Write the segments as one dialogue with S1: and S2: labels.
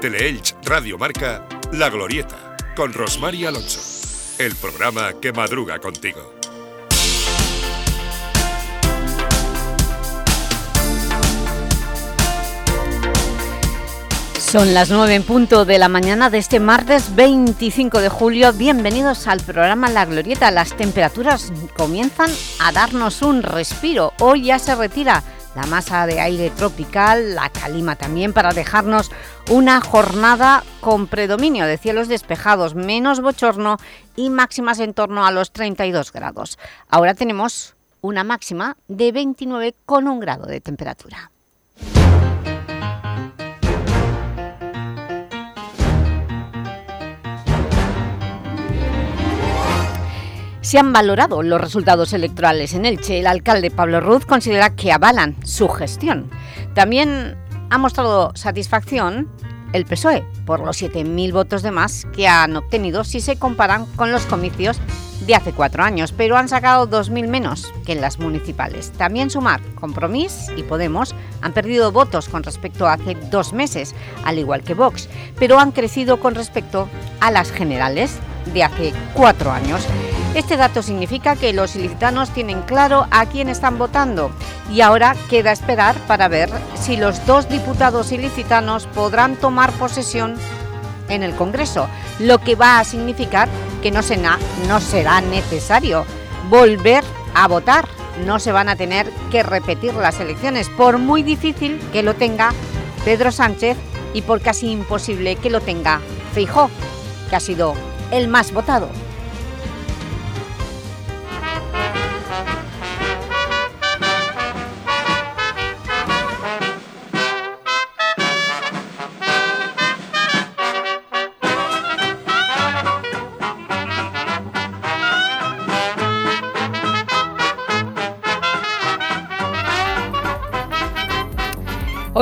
S1: Teleelch Radio Marca La Glorieta con Rosmar Alonso. El programa que madruga contigo.
S2: Son las 9 en punto de la mañana de este martes 25 de julio. Bienvenidos al programa La Glorieta. Las temperaturas comienzan a darnos un respiro. Hoy ya se retira la masa de aire tropical, la calima también, para dejarnos una jornada con predominio de cielos despejados, menos bochorno y máximas en torno a los 32 grados. Ahora tenemos una máxima de 29 con un grado de temperatura. Se han valorado los resultados electorales en Elche. El alcalde Pablo Ruz considera que avalan su gestión. También ha mostrado satisfacción el PSOE por los 7.000 votos de más que han obtenido si se comparan con los comicios de hace cuatro años, pero han sacado 2.000 menos que en las municipales. También Sumar, Compromís y Podemos han perdido votos con respecto a hace dos meses, al igual que Vox, pero han crecido con respecto a las generales de hace cuatro años. Este dato significa que los ilicitanos tienen claro a quién están votando y ahora queda esperar para ver si los dos diputados ilicitanos podrán tomar posesión en el Congreso, lo que va a significar que no será, necesario volver a votar, no se van a tener que repetir las elecciones, por muy difícil que lo tenga Pedro Sánchez y por casi imposible que lo tenga Feijó, que ha sido el más votado.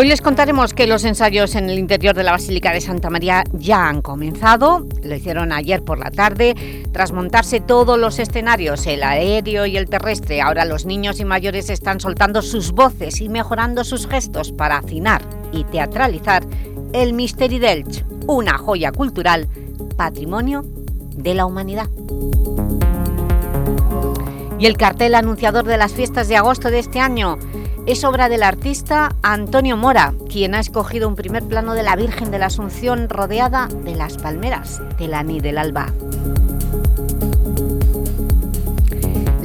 S2: Hoy les contaremos que los ensayos en el interior de la Basílica de Santa María ya han comenzado. Lo hicieron ayer por la tarde. Tras montarse todos los escenarios, el aéreo y el terrestre, ahora los niños y mayores están soltando sus voces y mejorando sus gestos para afinar y teatralizar el Misteri d'Elx, una joya cultural, patrimonio de la humanidad. Y el cartel anunciador de las fiestas de agosto de este año es obra del artista Antonio Mora, quien ha escogido un primer plano de la Virgen de la Asunción rodeada de las palmeras de la Ni del Alba.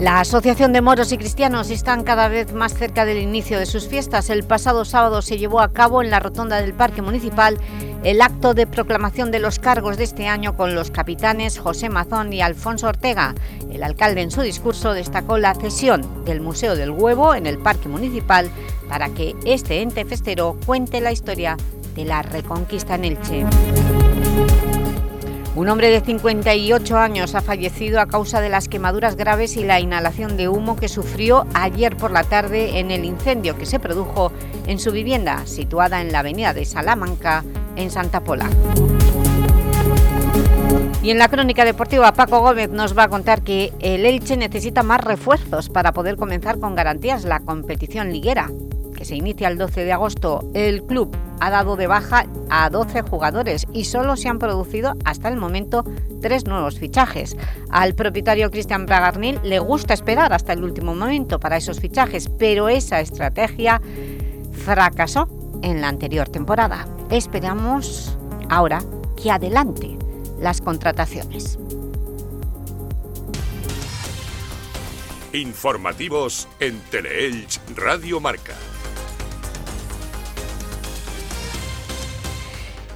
S2: La Asociación de Moros y Cristianos están cada vez más cerca del inicio de sus fiestas. El pasado sábado se llevó a cabo en la rotonda del Parque Municipal el acto de proclamación de los cargos de este año con los capitanes José Mazón y Alfonso Ortega. El alcalde en su discurso destacó la cesión del Museo del Huevo en el Parque Municipal para que este ente festero cuente la historia de la Reconquista en Elche. Un hombre de 58 años ha fallecido a causa de las quemaduras graves y la inhalación de humo que sufrió ayer por la tarde en el incendio que se produjo en su vivienda, situada en la avenida de Salamanca, en Santa Pola. Y en la crónica deportiva, Paco Gómez nos va a contar que el Elche necesita más refuerzos para poder comenzar con garantías la competición liguera se inicia el 12 de agosto, el club ha dado de baja a 12 jugadores y solo se han producido hasta el momento tres nuevos fichajes. Al propietario Cristian Bragarnil le gusta esperar hasta el último momento para esos fichajes, pero esa estrategia fracasó en la anterior temporada. Esperamos ahora que adelante las contrataciones.
S1: Informativos en Teleelch Radio Marca.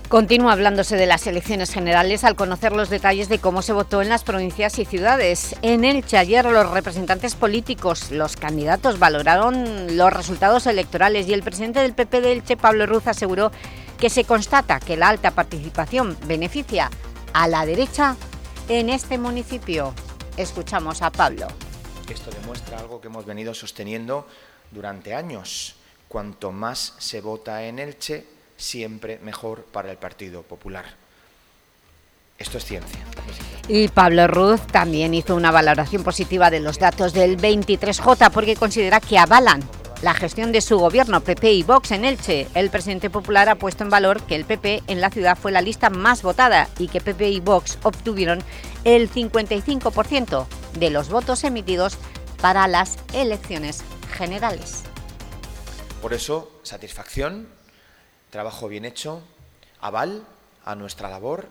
S2: Continúa hablándose de las elecciones generales al conocer los detalles de cómo se votó en las provincias y ciudades. En Elche ayer los representantes políticos, los candidatos valoraron los resultados electorales y el presidente del PP de Elche, Pablo Ruz, aseguró que se constata que la alta participación beneficia a la derecha en este municipio. Escuchamos a Pablo.
S3: Esto demuestra algo que hemos venido sosteniendo durante años. Cuanto más se vota en Elche, siempre mejor para el Partido Popular. Esto es ciencia.
S2: Y Pablo Ruz también hizo una valoración positiva de los datos del 23J porque considera que avalan la gestión de su gobierno PP y Vox en Elche. El presidente popular ha puesto en valor que el PP en la ciudad fue la lista más votada y que PP y Vox obtuvieron el 55% de los votos emitidos para las elecciones generales.
S3: Por eso, satisfacción, trabajo bien hecho, aval a nuestra labor,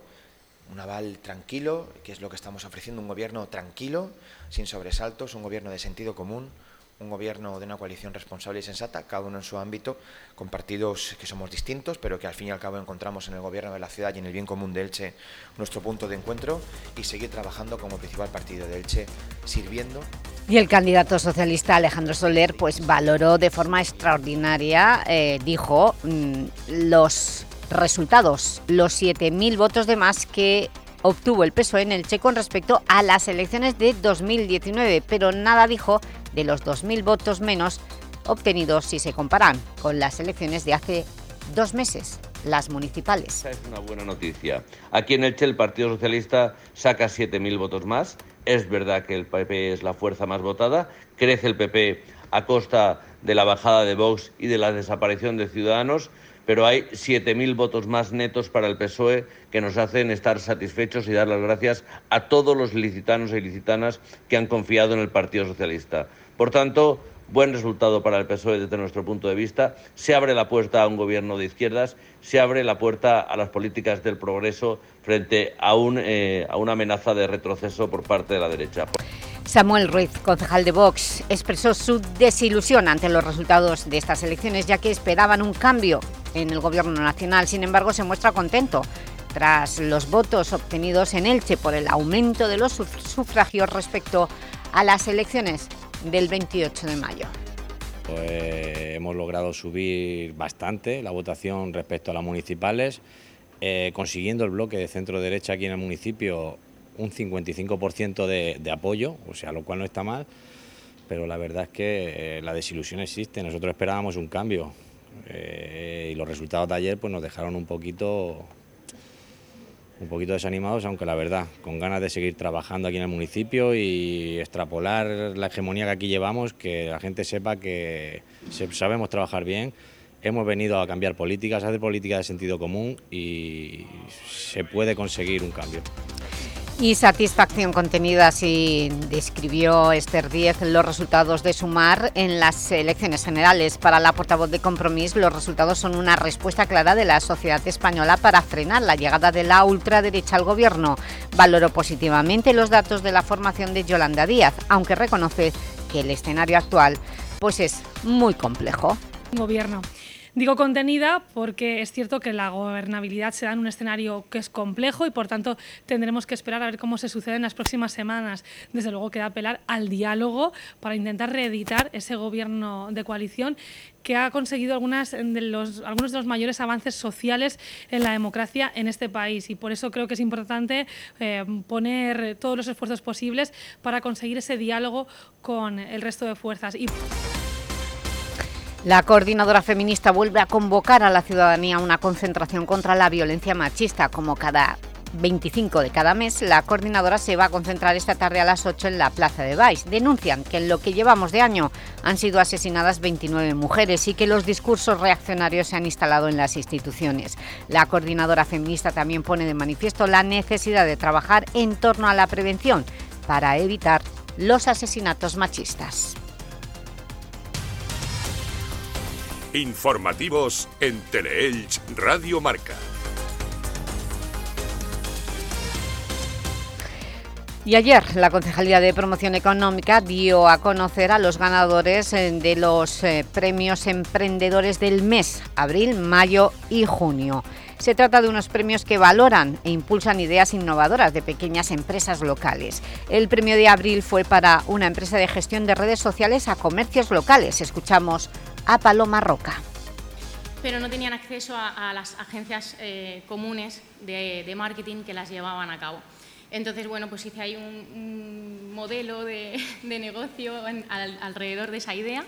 S3: un aval tranquilo, que es lo que estamos ofreciendo, un gobierno tranquilo, sin sobresaltos, un gobierno de sentido común, un gobierno de una coalición responsable y sensata, cada uno en su ámbito, con partidos que somos distintos, pero que al fin y al cabo encontramos en el gobierno de la ciudad y en el bien común de Elche nuestro punto de encuentro y seguir trabajando como principal partido de Elche, sirviendo.
S2: Y el candidato socialista Alejandro Soler pues valoró de forma extraordinaria, eh, dijo, mm, los resultados, los 7.000 votos de más que obtuvo el PSOE en Elche con respecto a las elecciones de 2019, pero nada dijo de los 2.000 votos menos obtenidos si se comparan con las elecciones de hace dos meses, las municipales.
S4: Esa es una buena noticia. Aquí en Elche el Partido Socialista saca 7.000 votos más. Es verdad que el PP es la fuerza más votada. Crece el PP a costa de la bajada de Vox y de la desaparición de Ciudadanos pero hay 7.000 votos más netos para el PSOE que nos hacen estar satisfechos y dar las gracias a todos los licitanos e ilicitanas que han confiado en el Partido Socialista. Por tanto, buen resultado para el PSOE desde nuestro punto de vista. Se abre la puerta a un gobierno de izquierdas, se abre la puerta a las políticas del progreso frente eh, a una amenaza de retroceso por parte de la derecha.
S2: Samuel Ruiz, concejal de Vox, expresó su desilusión ante los resultados de estas elecciones, ya que esperaban un cambio en el Gobierno Nacional. Sin embargo, se muestra contento tras los votos obtenidos en Elche por el aumento de los sufragios respecto a las elecciones del 28 de mayo.
S5: Pues hemos logrado subir bastante la votación respecto a las municipales, eh, consiguiendo el bloque de centro-derecha aquí en el municipio un 55% de, de, apoyo, o sea, lo cual no está mal, pero la verdad es que eh, la desilusión existe. Nosotros esperábamos un cambio eh, y los resultados de ayer pues, nos dejaron un poquito, un poquito desanimados, aunque la verdad, con ganas de seguir trabajando aquí en el municipio y extrapolar la hegemonía que aquí llevamos, que la gente sepa que sabemos trabajar bien hemos venido a cambiar políticas, a hacer políticas de sentido común y se puede conseguir un cambio.
S2: Y satisfacción contenida, así describió Esther Díez los resultados de Sumar en las elecciones generales. Para la portavoz de Compromís, los resultados son una respuesta clara de la sociedad española para frenar la llegada de la ultraderecha al gobierno. Valoró positivamente los datos de la formación de Yolanda Díaz, aunque reconoce que el escenario actual pues es muy complejo.
S6: Gobierno. Digo contenida porque es cierto que la gobernabilidad se da en un escenario que es complejo y por tanto tendremos que esperar a ver cómo se sucede en las próximas semanas. Desde luego queda apelar al diálogo para intentar reeditar ese gobierno de coalición que ha conseguido algunos de los mayores avances sociales en la democracia en este país y por eso creo que es importante eh, poner todos los esfuerzos posibles para conseguir ese diálogo con el resto de fuerzas. Y...
S2: La coordinadora feminista vuelve a convocar a la ciudadanía a una concentración contra la violencia machista. Como cada 25 de cada mes, la coordinadora se va a concentrar esta tarde a las 8 en la Plaza de Baix. Denuncian que en lo que llevamos de año han sido asesinadas 29 mujeres y que los discursos reaccionarios se han instalado en las instituciones. La coordinadora feminista también pone de manifiesto la necesidad de trabajar en torno a la prevención para evitar los asesinatos machistas.
S1: Informativos en Teleelch Radio Marca.
S2: Y ayer la Concejalía de Promoción Económica dio a conocer a los ganadores eh, de los eh, premios Emprendedores del mes, abril, mayo y junio. Se trata de unos premios que valoran e impulsan ideas innovadoras de pequeñas empresas locales. El premio de abril fue para una empresa de gestión de redes sociales a comercios locales. Escuchamos a Paloma Roca.
S7: Pero no tenían acceso a, las agencias eh, comunes de, marketing que las llevaban a cabo. Entonces, bueno, pues hice ahí un, un modelo de, negocio alrededor de esa idea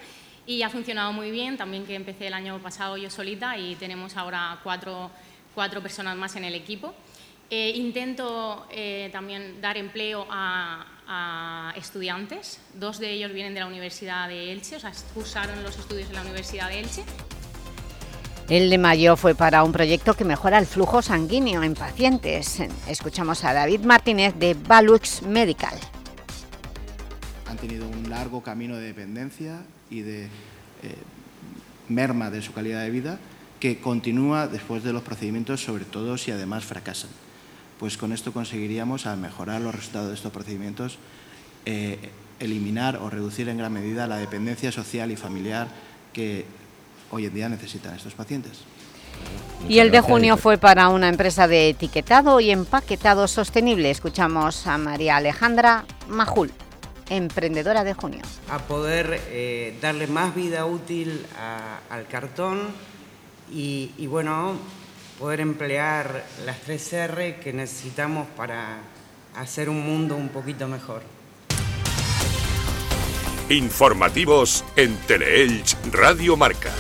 S7: y ha funcionado muy bien, también que empecé el año pasado yo solita y tenemos ahora cuatro, cuatro personas más en el equipo. Eh, intento eh, también dar empleo a, a estudiantes. Dos de ellos vienen de la Universidad de Elche, o sea, cursaron los estudios en la Universidad de Elche.
S2: El de mayo fue para un proyecto que mejora el flujo sanguíneo en pacientes. Escuchamos a David Martínez de Balux Medical.
S8: Han tenido un largo camino de dependencia y de eh, merma de su calidad de vida que continúa después de los procedimientos, sobre todo si además fracasan pues con esto conseguiríamos, al mejorar los resultados de estos procedimientos, eh, eliminar o reducir en gran medida la dependencia social y familiar que hoy en día necesitan estos pacientes.
S2: Y el de junio fue para una empresa de etiquetado y empaquetado sostenible. Escuchamos a María Alejandra Majul, emprendedora de junio.
S9: A poder eh, darle más vida útil al cartón y, y bueno, poder emplear las tres R que necesitamos para hacer un mundo un poquito mejor.
S1: Informativos en Teleelch Radio Marca.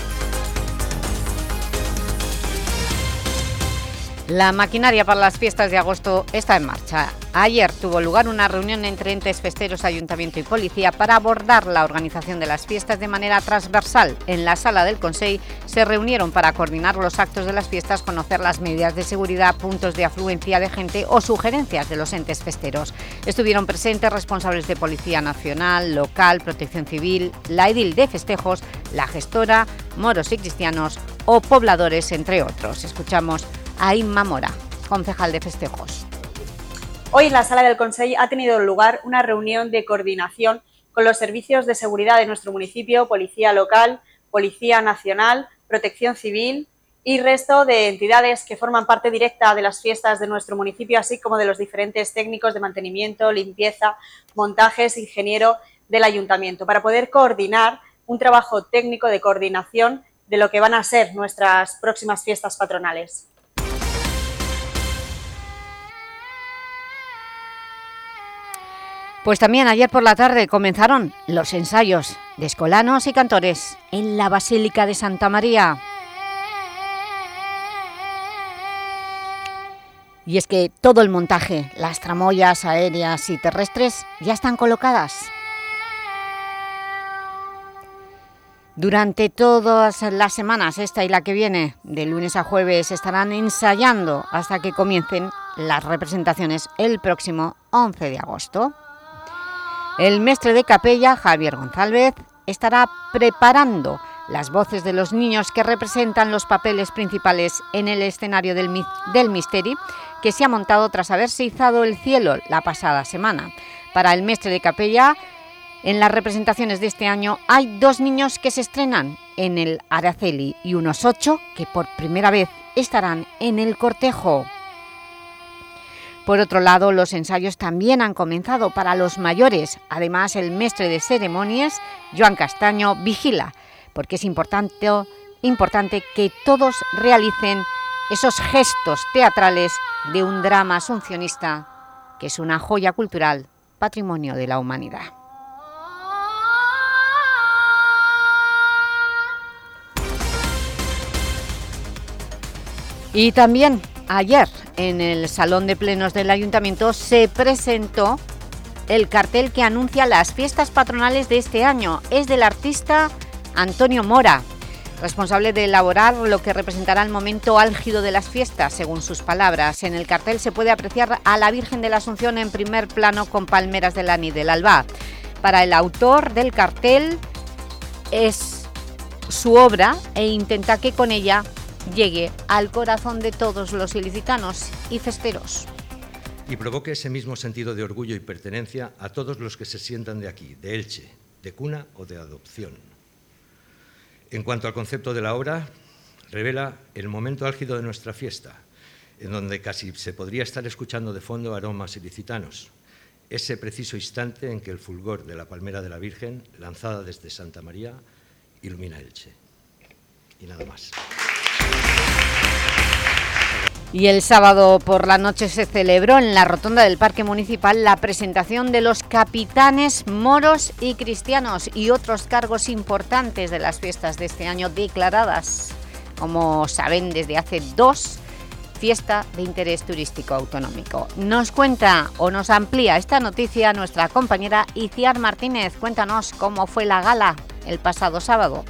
S2: La maquinaria para las fiestas de agosto está en marcha. Ayer tuvo lugar una reunión entre entes festeros, ayuntamiento y policía para abordar la organización de las fiestas de manera transversal. En la sala del Consejo se reunieron para coordinar los actos de las fiestas, conocer las medidas de seguridad, puntos de afluencia de gente o sugerencias de los entes festeros. Estuvieron presentes responsables de Policía Nacional, Local, Protección Civil, la edil de festejos, la gestora, moros y cristianos o pobladores, entre otros. Escuchamos a Inma Mora, concejal de festejos.
S10: Hoy en la sala del Consejo ha tenido lugar una reunión de coordinación con los servicios de seguridad de nuestro municipio, Policía Local, Policía Nacional, Protección Civil y resto de entidades que forman parte directa de las fiestas de nuestro municipio, así como de los diferentes técnicos de mantenimiento, limpieza, montajes, ingeniero del ayuntamiento, para poder coordinar un trabajo técnico de coordinación de lo que van a ser nuestras próximas fiestas patronales.
S2: Pues también ayer por la tarde comenzaron los ensayos de escolanos y cantores en la Basílica de Santa María. Y es que todo el montaje, las tramoyas aéreas y terrestres ya están colocadas. Durante todas las semanas, esta y la que viene, de lunes a jueves, estarán ensayando hasta que comiencen las representaciones el próximo 11 de agosto. El mestre de capella, Javier González, estará preparando las voces de los niños que representan los papeles principales en el escenario del, del Misteri, que se ha montado tras haberse izado el cielo la pasada semana. Para el mestre de capella, en las representaciones de este año hay dos niños que se estrenan en el Araceli y unos ocho que por primera vez estarán en el cortejo. Por otro lado, los ensayos también han comenzado para los mayores. Además, el mestre de ceremonias, Joan Castaño, vigila, porque es importante, importante que todos realicen esos gestos teatrales de un drama asuncionista, que es una joya cultural, patrimonio de la humanidad. Y también ayer en el Salón de Plenos del Ayuntamiento se presentó el cartel que anuncia las fiestas patronales de este año. Es del artista Antonio Mora, responsable de elaborar lo que representará el momento álgido de las fiestas, según sus palabras. En el cartel se puede apreciar a la Virgen de la Asunción en primer plano con palmeras de Lani del Alba. Para el autor del cartel es su obra e intenta que con ella llegue al corazón de todos los ilicitanos y festeros.
S11: Y provoque ese mismo sentido de orgullo y pertenencia a todos los que se sientan de aquí, de Elche, de cuna o de adopción. En cuanto al concepto de la obra, revela el momento álgido de nuestra fiesta, en donde casi se podría estar escuchando de fondo aromas ilicitanos, ese preciso instante en que el fulgor de la palmera de la Virgen, lanzada desde Santa María, ilumina Elche. Y nada más.
S2: Y el sábado por la noche se celebró en la rotonda del Parque Municipal la presentación de los capitanes moros y cristianos y otros cargos importantes de las fiestas de este año declaradas, como saben, desde hace dos fiesta de interés turístico autonómico. Nos cuenta o nos amplía esta noticia nuestra compañera Iciar Martínez. Cuéntanos cómo fue la gala el pasado sábado.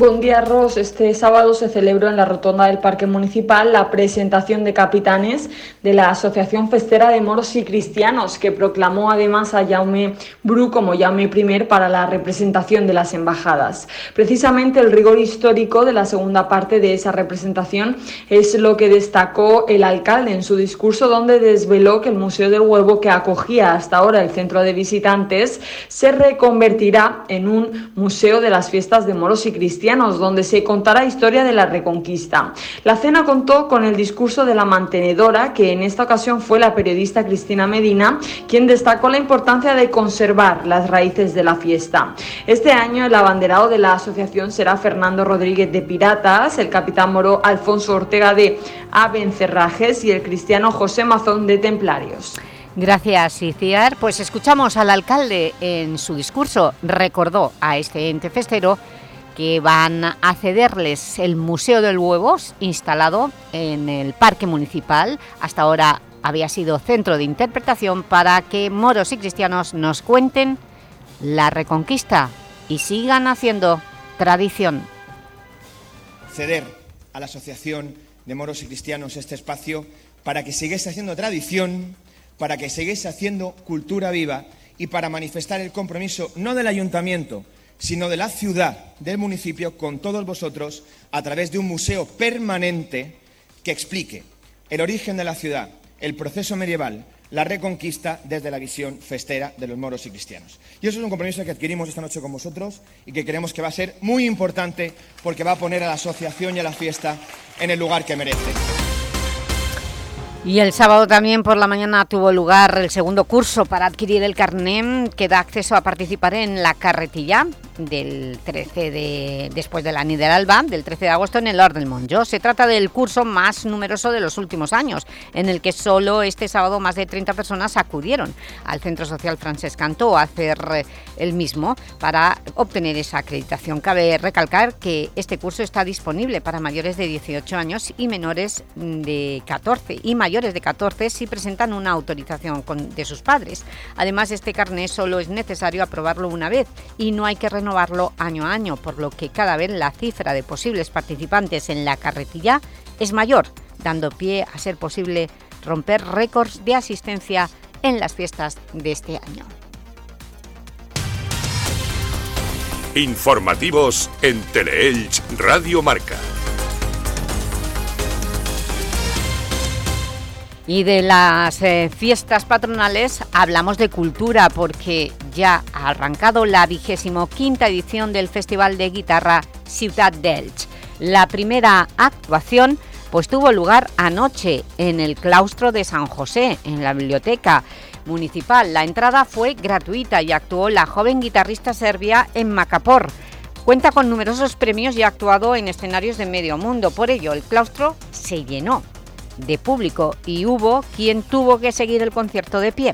S12: Buen día, Ros. Este sábado se celebró en la rotonda del Parque Municipal la presentación de capitanes de la Asociación Festera de Moros y Cristianos, que proclamó además a Jaume Bru como Jaume I para la representación de las embajadas. Precisamente el rigor histórico de la segunda parte de esa representación es lo que destacó el alcalde en su discurso, donde desveló que el Museo del Huevo, que acogía hasta ahora el centro de visitantes, se reconvertirá en un museo de las fiestas de moros y cristianos donde se contará historia de la Reconquista. La cena contó con el discurso de la mantenedora, que en esta ocasión fue la periodista Cristina Medina, quien destacó la importancia de conservar las raíces de la fiesta. Este año el abanderado de la asociación será Fernando Rodríguez de Piratas, el capitán moro Alfonso Ortega de Abencerrajes y el cristiano José Mazón de Templarios.
S2: Gracias, Iciar. Pues escuchamos al alcalde en su discurso. Recordó a este ente festero que van a cederles el Museo del Huevos, instalado en el Parque Municipal. Hasta ahora había sido centro de interpretación para que moros y cristianos nos cuenten la Reconquista y sigan haciendo tradición.
S3: Ceder a la Asociación de Moros y Cristianos este espacio para que siguiese haciendo tradición, para que siguiese haciendo cultura viva y para manifestar el compromiso no del Ayuntamiento, sino de la ciudad, del municipio, con todos vosotros, a través de un museo permanente que explique el origen de la ciudad, el proceso medieval, la reconquista desde la visión festera de los moros y cristianos. Y eso es un compromiso que adquirimos esta noche con vosotros y que creemos que va a ser muy importante porque va a poner a la asociación y a la fiesta en el lugar que merece.
S2: Y el sábado también por la mañana tuvo lugar el segundo curso para adquirir el carnet que da acceso a participar en la carretilla del 13 de, después de la Ni del Alba, del 13 de agosto en el Or del Monjo. Se trata del curso más numeroso de los últimos años, en el que solo este sábado más de 30 personas acudieron al Centro Social Francesc Cantó a hacer eh, el mismo para obtener esa acreditación. Cabe recalcar que este curso está disponible para mayores de 18 años y menores de 14 y mayores de 14 si presentan una autorización de sus padres. Además, este carnet solo es necesario aprobarlo una vez y no hay que renovar año a año, por lo que cada vez la cifra de posibles participantes en la carretilla es mayor, dando pie a ser posible romper récords de asistencia en las fiestas de este año.
S1: Informativos en Teleelch Radio Marca.
S2: Y de las eh, fiestas patronales hablamos de cultura porque ya ha arrancado la vigésimo quinta edición del Festival de Guitarra Ciudad d'Elche. La primera actuación pues tuvo lugar anoche en el claustro de San José, en la biblioteca municipal. La entrada fue gratuita y actuó la joven guitarrista serbia en Macapor. Cuenta con numerosos premios y ha actuado en escenarios de medio mundo. Por ello, el claustro se llenó de público y hubo quien tuvo que seguir el concierto de pie.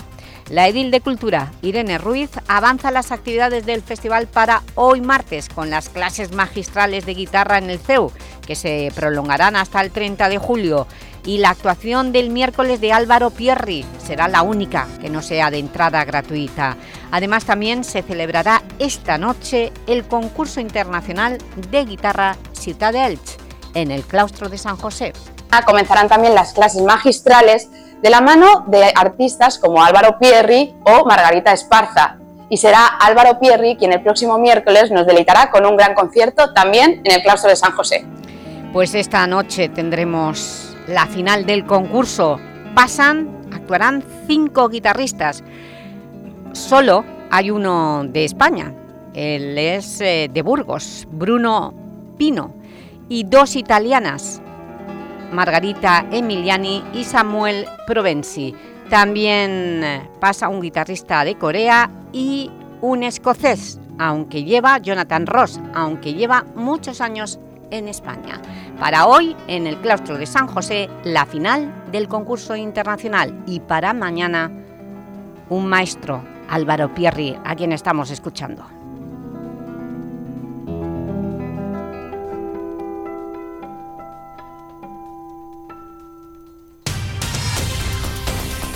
S2: La edil de Cultura, Irene Ruiz, avanza las actividades del festival para hoy martes con las clases magistrales de guitarra en el CEU, que se prolongarán hasta el 30 de julio, y la actuación del miércoles de Álvaro Pierri será la única que no sea de entrada gratuita. Además, también se celebrará esta noche el concurso internacional de guitarra Ciudad de Elche en el claustro de San José.
S13: Comenzarán también las clases magistrales de la mano de artistas como Álvaro Pierri o Margarita Esparza. Y será Álvaro Pierri quien el próximo miércoles nos deleitará con un gran concierto también en el claustro de San José.
S2: Pues esta noche tendremos la final del concurso. Pasan, actuarán cinco guitarristas. Solo hay uno de España. Él es eh, de Burgos, Bruno Pino. Y dos italianas, Margarita Emiliani y Samuel Provenzi. También pasa un guitarrista de Corea y un escocés, aunque lleva Jonathan Ross, aunque lleva muchos años en España. Para hoy, en el claustro de San José, la final del concurso internacional y para mañana, un maestro, Álvaro Pierri, a quien estamos escuchando.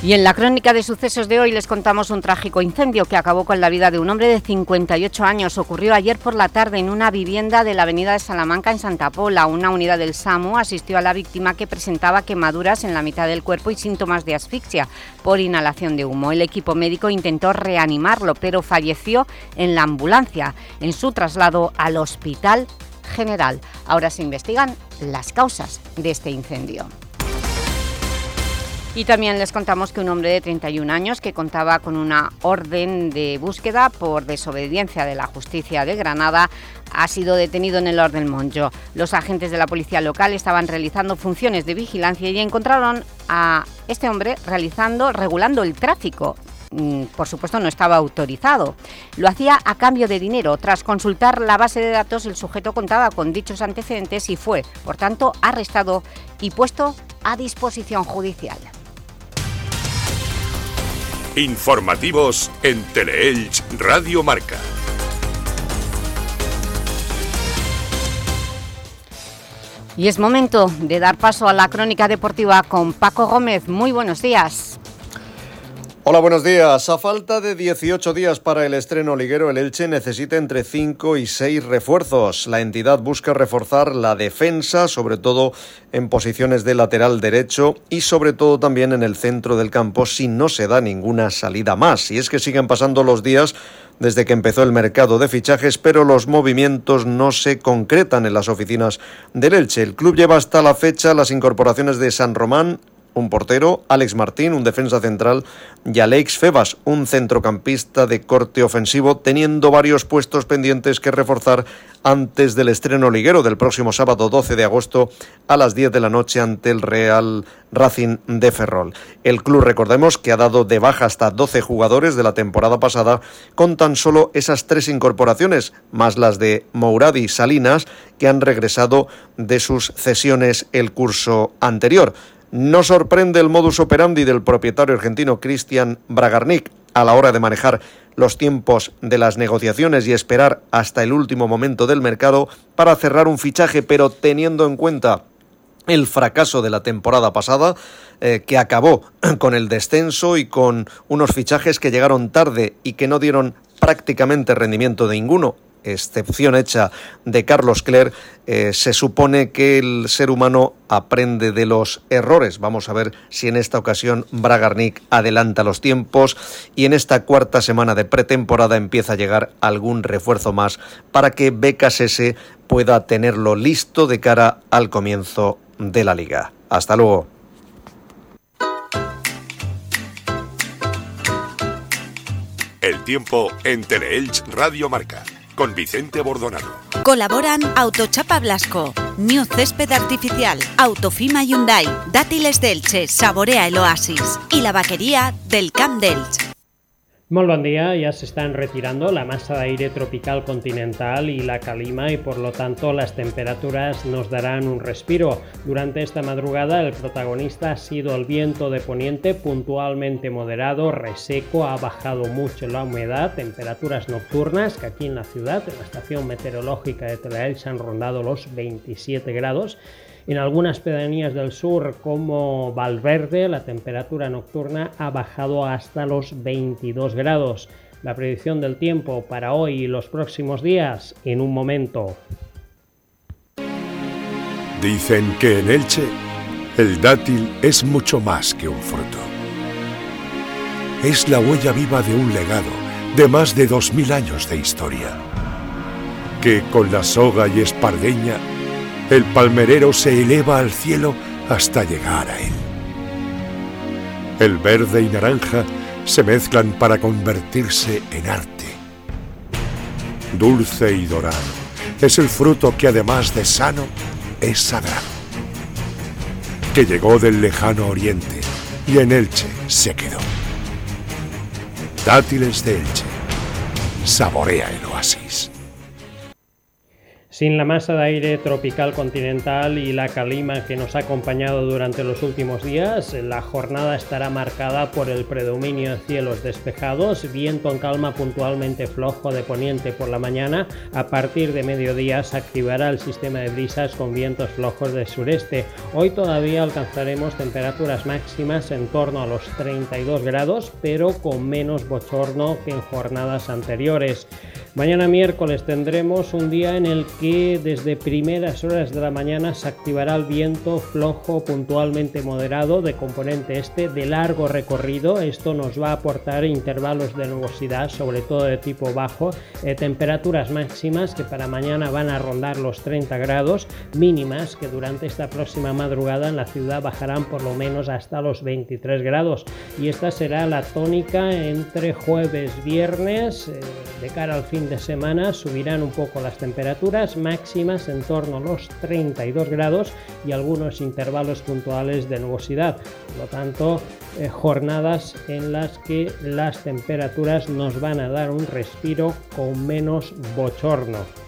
S2: Y en la crónica de sucesos de hoy les contamos un trágico incendio que acabó con la vida de un hombre de 58 años. Ocurrió ayer por la tarde en una vivienda de la avenida de Salamanca en Santa Pola. Una unidad del SAMU asistió a la víctima que presentaba quemaduras en la mitad del cuerpo y síntomas de asfixia por inhalación de humo. El equipo médico intentó reanimarlo, pero falleció en la ambulancia en su traslado al Hospital General. Ahora se investigan las causas de este incendio. Y también les contamos que un hombre de 31 años que contaba con una orden de búsqueda por desobediencia de la justicia de Granada ha sido detenido en el Orden Monjo. Los agentes de la policía local estaban realizando funciones de vigilancia y encontraron a este hombre realizando, regulando el tráfico mm, por supuesto no estaba autorizado. Lo hacía a cambio de dinero. Tras consultar la base de datos, el sujeto contaba con dichos antecedentes y fue, por tanto, arrestado y puesto a disposición judicial.
S1: Informativos en Teleelch Radio Marca.
S2: Y es momento de dar paso a la crónica deportiva con Paco Gómez. Muy buenos días.
S14: Hola, buenos días. A falta de 18 días para el estreno liguero, el Elche necesita entre 5 y 6 refuerzos. La entidad busca reforzar la defensa, sobre todo en posiciones de lateral derecho y sobre todo también en el centro del campo si no se da ninguna salida más. Y es que siguen pasando los días desde que empezó el mercado de fichajes, pero los movimientos no se concretan en las oficinas del Elche. El club lleva hasta la fecha las incorporaciones de San Román, un portero, Alex Martín, un defensa central, y Alex Febas, un centrocampista de corte ofensivo, teniendo varios puestos pendientes que reforzar antes del estreno liguero del próximo sábado 12 de agosto a las 10 de la noche ante el Real Racing de Ferrol. El club, recordemos, que ha dado de baja hasta 12 jugadores de la temporada pasada con tan solo esas tres incorporaciones, más las de Mouradi Salinas, que han regresado de sus cesiones el curso anterior. No sorprende el modus operandi del propietario argentino Cristian Bragarnik a la hora de manejar los tiempos de las negociaciones y esperar hasta el último momento del mercado para cerrar un fichaje, pero teniendo en cuenta el fracaso de la temporada pasada, eh, que acabó con el descenso y con unos fichajes que llegaron tarde y que no dieron prácticamente rendimiento de ninguno excepción hecha de Carlos Cler, eh, se supone que el ser humano aprende de los errores. Vamos a ver si en esta ocasión Bragarnik adelanta los tiempos y en esta cuarta semana de pretemporada empieza a llegar algún refuerzo más para que BKSS pueda tenerlo listo de cara al comienzo de la liga. Hasta luego.
S1: El tiempo en Teleelch Radio Marca con Vicente Bordonado.
S15: Colaboran Autochapa Blasco, New Césped Artificial, Autofima Hyundai, Dátiles Delche, Saborea el Oasis y la vaquería del Camp Delche.
S16: Muy buen día, ya se están retirando la masa de aire tropical continental y la calima y por lo tanto las temperaturas nos darán un respiro. Durante esta madrugada el protagonista ha sido el viento de poniente puntualmente moderado, reseco, ha bajado mucho la humedad, temperaturas nocturnas que aquí en la ciudad, en la estación meteorológica de Telael se han rondado los 27 grados en algunas pedanías del sur como Valverde la temperatura nocturna ha bajado hasta los 22 grados. La predicción del tiempo para hoy y los próximos días en un momento.
S1: Dicen que en Elche el dátil es mucho más que un fruto. Es la huella viva de un legado de más de 2.000 años de historia, que con la soga y espardeña el palmerero se eleva al cielo hasta llegar a él. El verde y naranja se mezclan para convertirse en arte. Dulce y dorado es el fruto que además de sano es sagrado. Que llegó del lejano oriente y en Elche se quedó. Dátiles de Elche. Saborea el oasis.
S16: Sin la masa de aire tropical continental y la calima que nos ha acompañado durante los últimos días, la jornada estará marcada por el predominio de cielos despejados, viento en calma puntualmente flojo de poniente por la mañana. A partir de mediodía se activará el sistema de brisas con vientos flojos de sureste. Hoy todavía alcanzaremos temperaturas máximas en torno a los 32 grados, pero con menos bochorno que en jornadas anteriores. Mañana miércoles tendremos un día en el que desde primeras horas de la mañana se activará el viento flojo puntualmente moderado de componente este de largo recorrido. Esto nos va a aportar intervalos de nubosidad, sobre todo de tipo bajo, eh, temperaturas máximas que para mañana van a rondar los 30 grados, mínimas que durante esta próxima madrugada en la ciudad bajarán por lo menos hasta los 23 grados. Y esta será la tónica entre jueves, viernes, eh, de cara al fin de semana subirán un poco las temperaturas máximas en torno a los 32 grados y algunos intervalos puntuales de nubosidad. Por lo tanto, eh, jornadas en las que las temperaturas nos van a dar un respiro con menos bochorno.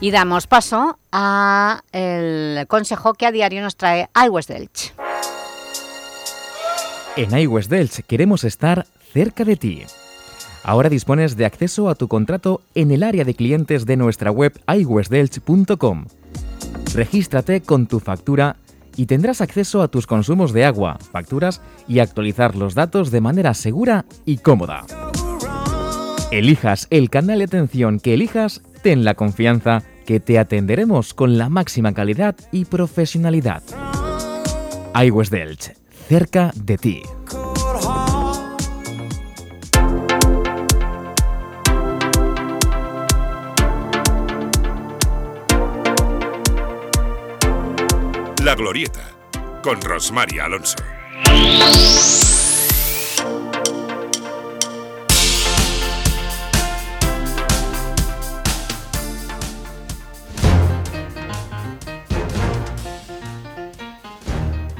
S2: Y damos paso al consejo que a diario nos trae iWest Delch.
S17: En iWest Delch queremos estar cerca de ti. Ahora dispones de acceso a tu contrato en el área de clientes de nuestra web iwestdelch.com. Regístrate con tu factura y tendrás acceso a tus consumos de agua, facturas y actualizar los datos de manera segura y cómoda. Elijas el canal de atención que elijas, ten la confianza que te atenderemos con la máxima calidad y profesionalidad. iWest Delch, cerca de ti.
S1: La Glorieta, con Rosmary Alonso.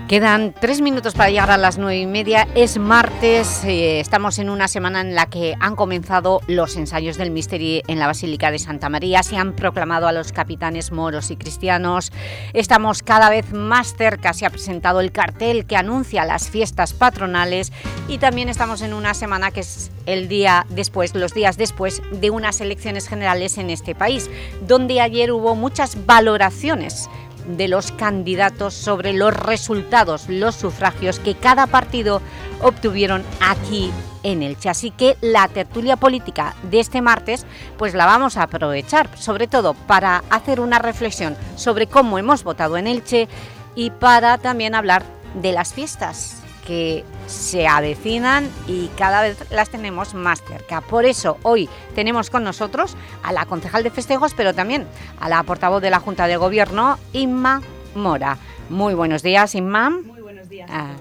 S2: Quedan tres minutos para llegar a las nueve y media. Es martes, eh, estamos en una semana en la que han comenzado los ensayos del Misteri en la Basílica de Santa María. Se han proclamado a los capitanes moros y cristianos. Estamos cada vez más cerca. Se ha presentado el cartel que anuncia las fiestas patronales y también estamos en una semana que es el día después, los días después de unas elecciones generales en este país, donde ayer hubo muchas valoraciones de los candidatos sobre los resultados, los sufragios que cada partido obtuvieron aquí en Elche. Así que la tertulia política de este martes pues la vamos a aprovechar, sobre todo para hacer una reflexión sobre cómo hemos votado en Elche y para también hablar de las fiestas que se avecinan y cada vez las tenemos más cerca. Por eso hoy tenemos con nosotros a la concejal de festejos, pero también a la portavoz de la Junta de Gobierno, Inma Mora. Muy buenos días, Inma.
S18: Muy buenos días.
S2: Ah,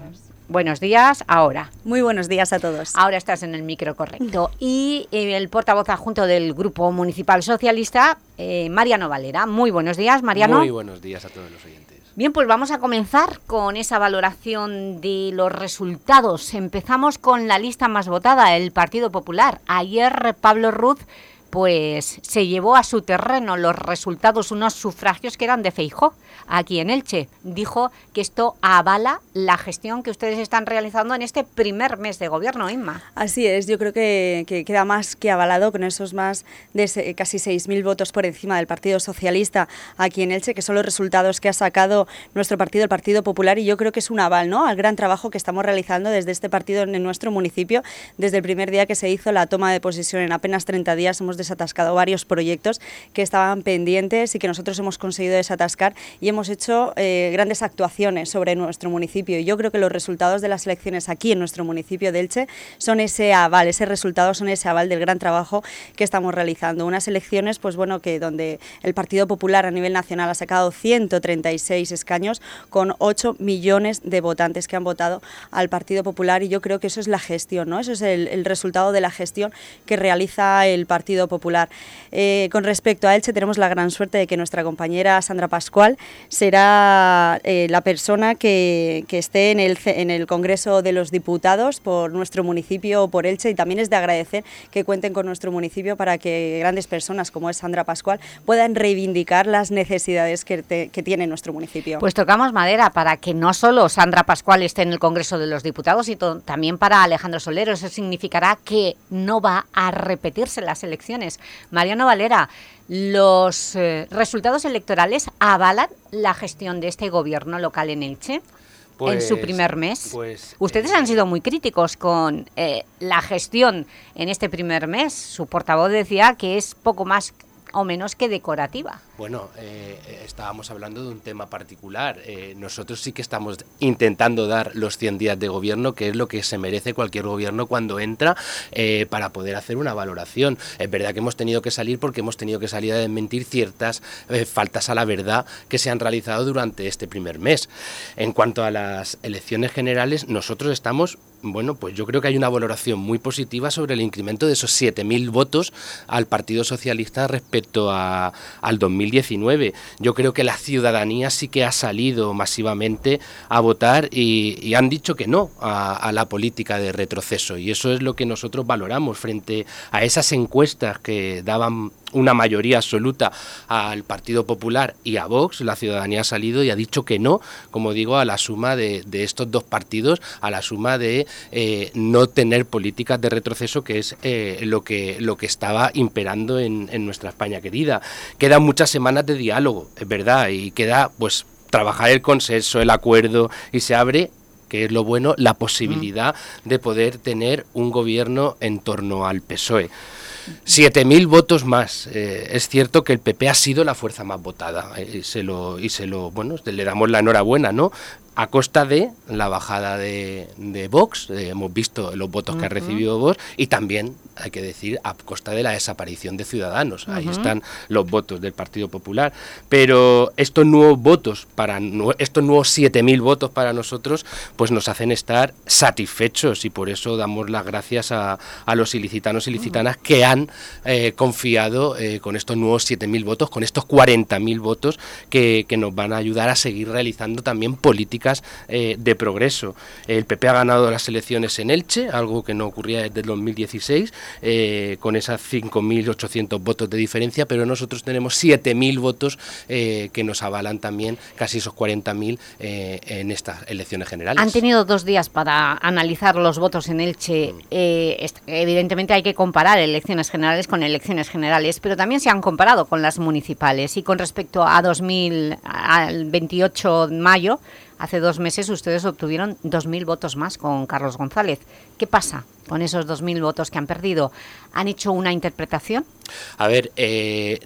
S2: buenos días, ahora.
S18: Muy buenos días a todos.
S2: Ahora estás en el micro correcto. Y eh, el portavoz adjunto del Grupo Municipal Socialista, eh, Mariano Valera. Muy buenos días, Mariano.
S19: Muy buenos días a todos los oyentes.
S2: Bien, pues vamos a comenzar con esa valoración de los resultados. Empezamos con la lista más votada, el Partido Popular. Ayer Pablo Ruz pues se llevó a su terreno los resultados, unos sufragios que eran de Feijó, aquí en Elche. Dijo que esto avala la gestión que ustedes están realizando en este primer mes de gobierno, Inma.
S18: Así es, yo creo que, que queda más que avalado con esos más de casi 6.000 votos por encima del Partido Socialista aquí en Elche, que son los resultados que ha sacado nuestro partido, el Partido Popular, y yo creo que es un aval ¿no? al gran trabajo que estamos realizando desde este partido en nuestro municipio. Desde el primer día que se hizo la toma de posesión, en apenas 30 días hemos desatascado varios proyectos que estaban pendientes y que nosotros hemos conseguido desatascar y hemos hecho eh, grandes actuaciones sobre nuestro municipio. Y yo creo que los resultados de las elecciones aquí en nuestro municipio de Elche son ese aval, ese resultado son ese aval del gran trabajo que estamos realizando. Unas elecciones, pues bueno, que donde el Partido Popular a nivel nacional ha sacado 136 escaños con 8 millones de votantes que han votado al Partido Popular y yo creo que eso es la gestión, ¿no? Eso es el, resultado de la gestión que realiza el Partido Popular. Eh, con respecto a Elche, tenemos la gran suerte de que nuestra compañera Sandra Pascual será eh, la persona que, que esté en el, en el Congreso de los Diputados por nuestro municipio, por Elche, y también es de agradecer que cuenten con nuestro municipio para que grandes personas como es Sandra Pascual puedan reivindicar las necesidades que, tiene nuestro municipio.
S2: Pues tocamos madera para que no solo Sandra Pascual esté en el Congreso de los Diputados, sino también para Alejandro Solero. Eso significará que no va a repetirse las elecciones. Mariano Valera, ¿los eh, resultados electorales avalan la gestión de este gobierno local en Elche? en su pues, primer mes. Pues, Ustedes han eh, sido muy críticos con eh, la gestión en este primer mes. Su portavoz decía que es poco más o menos que decorativa.
S19: Bueno, eh, estábamos hablando de un tema particular. Eh, nosotros sí que estamos intentando dar los 100 días de gobierno, que es lo que se merece cualquier gobierno cuando entra, eh, para poder hacer una valoración. Es verdad que hemos tenido que salir porque hemos tenido que salir a desmentir ciertas faltas a la verdad que se han realizado durante este primer mes. En cuanto a las elecciones generales, nosotros estamos bueno, pues yo creo que hay una valoración muy positiva sobre el incremento de esos 7.000 votos al Partido Socialista respecto a, al 2000 2019. Yo creo que la ciudadanía sí que ha salido masivamente a votar y, han dicho que no a, la política de retroceso y eso es lo que nosotros valoramos frente a esas encuestas que daban una mayoría absoluta al Partido Popular y a Vox, la ciudadanía ha salido y ha dicho que no, como digo, a la suma de, estos dos partidos, a la suma de eh, no tener políticas de retroceso, que es eh, lo, que, lo que estaba imperando en, en nuestra España querida. Quedan muchas semanas de diálogo, es verdad, y queda pues trabajar el consenso, el acuerdo, y se abre que es lo bueno, la posibilidad de poder tener un gobierno en torno al PSOE. 7.000 votos más. Eh, es cierto que el PP ha sido la fuerza más votada eh, y se lo y se lo bueno le damos la enhorabuena, ¿no? A costa de la bajada de, de Vox, eh, hemos visto los votos que ha recibido Vox, y también, hay que decir, a costa de la desaparición de Ciudadanos. Ahí están los votos del Partido Popular. Pero estos nuevos votos, para estos nuevos 7.000 votos para nosotros, pues nos hacen estar satisfechos y por eso damos las gracias a, a los ilicitanos y ilicitanas que han eh, confiado eh, con estos nuevos 7.000 votos, con estos 40.000 votos que, que nos van a ayudar a seguir realizando también políticas eh, de progreso. El PP ha ganado las elecciones en Elche, algo que no ocurría desde el 2016, eh, con esas 5.800 votos de diferencia, pero nosotros tenemos 7.000 votos eh, que nos avalan también casi esos 40.000 en estas elecciones generales.
S2: Han tenido dos días para analizar los votos en Elche. Mm. evidentemente hay que comparar elecciones generales con elecciones generales, pero también se han comparado con las municipales y con respecto a 2000, al 28 de mayo, Hace dos meses ustedes obtuvieron 2.000 votos más con Carlos González. ¿Qué pasa con esos 2.000 votos que han perdido? ¿Han hecho una interpretación?
S19: A ver, eh,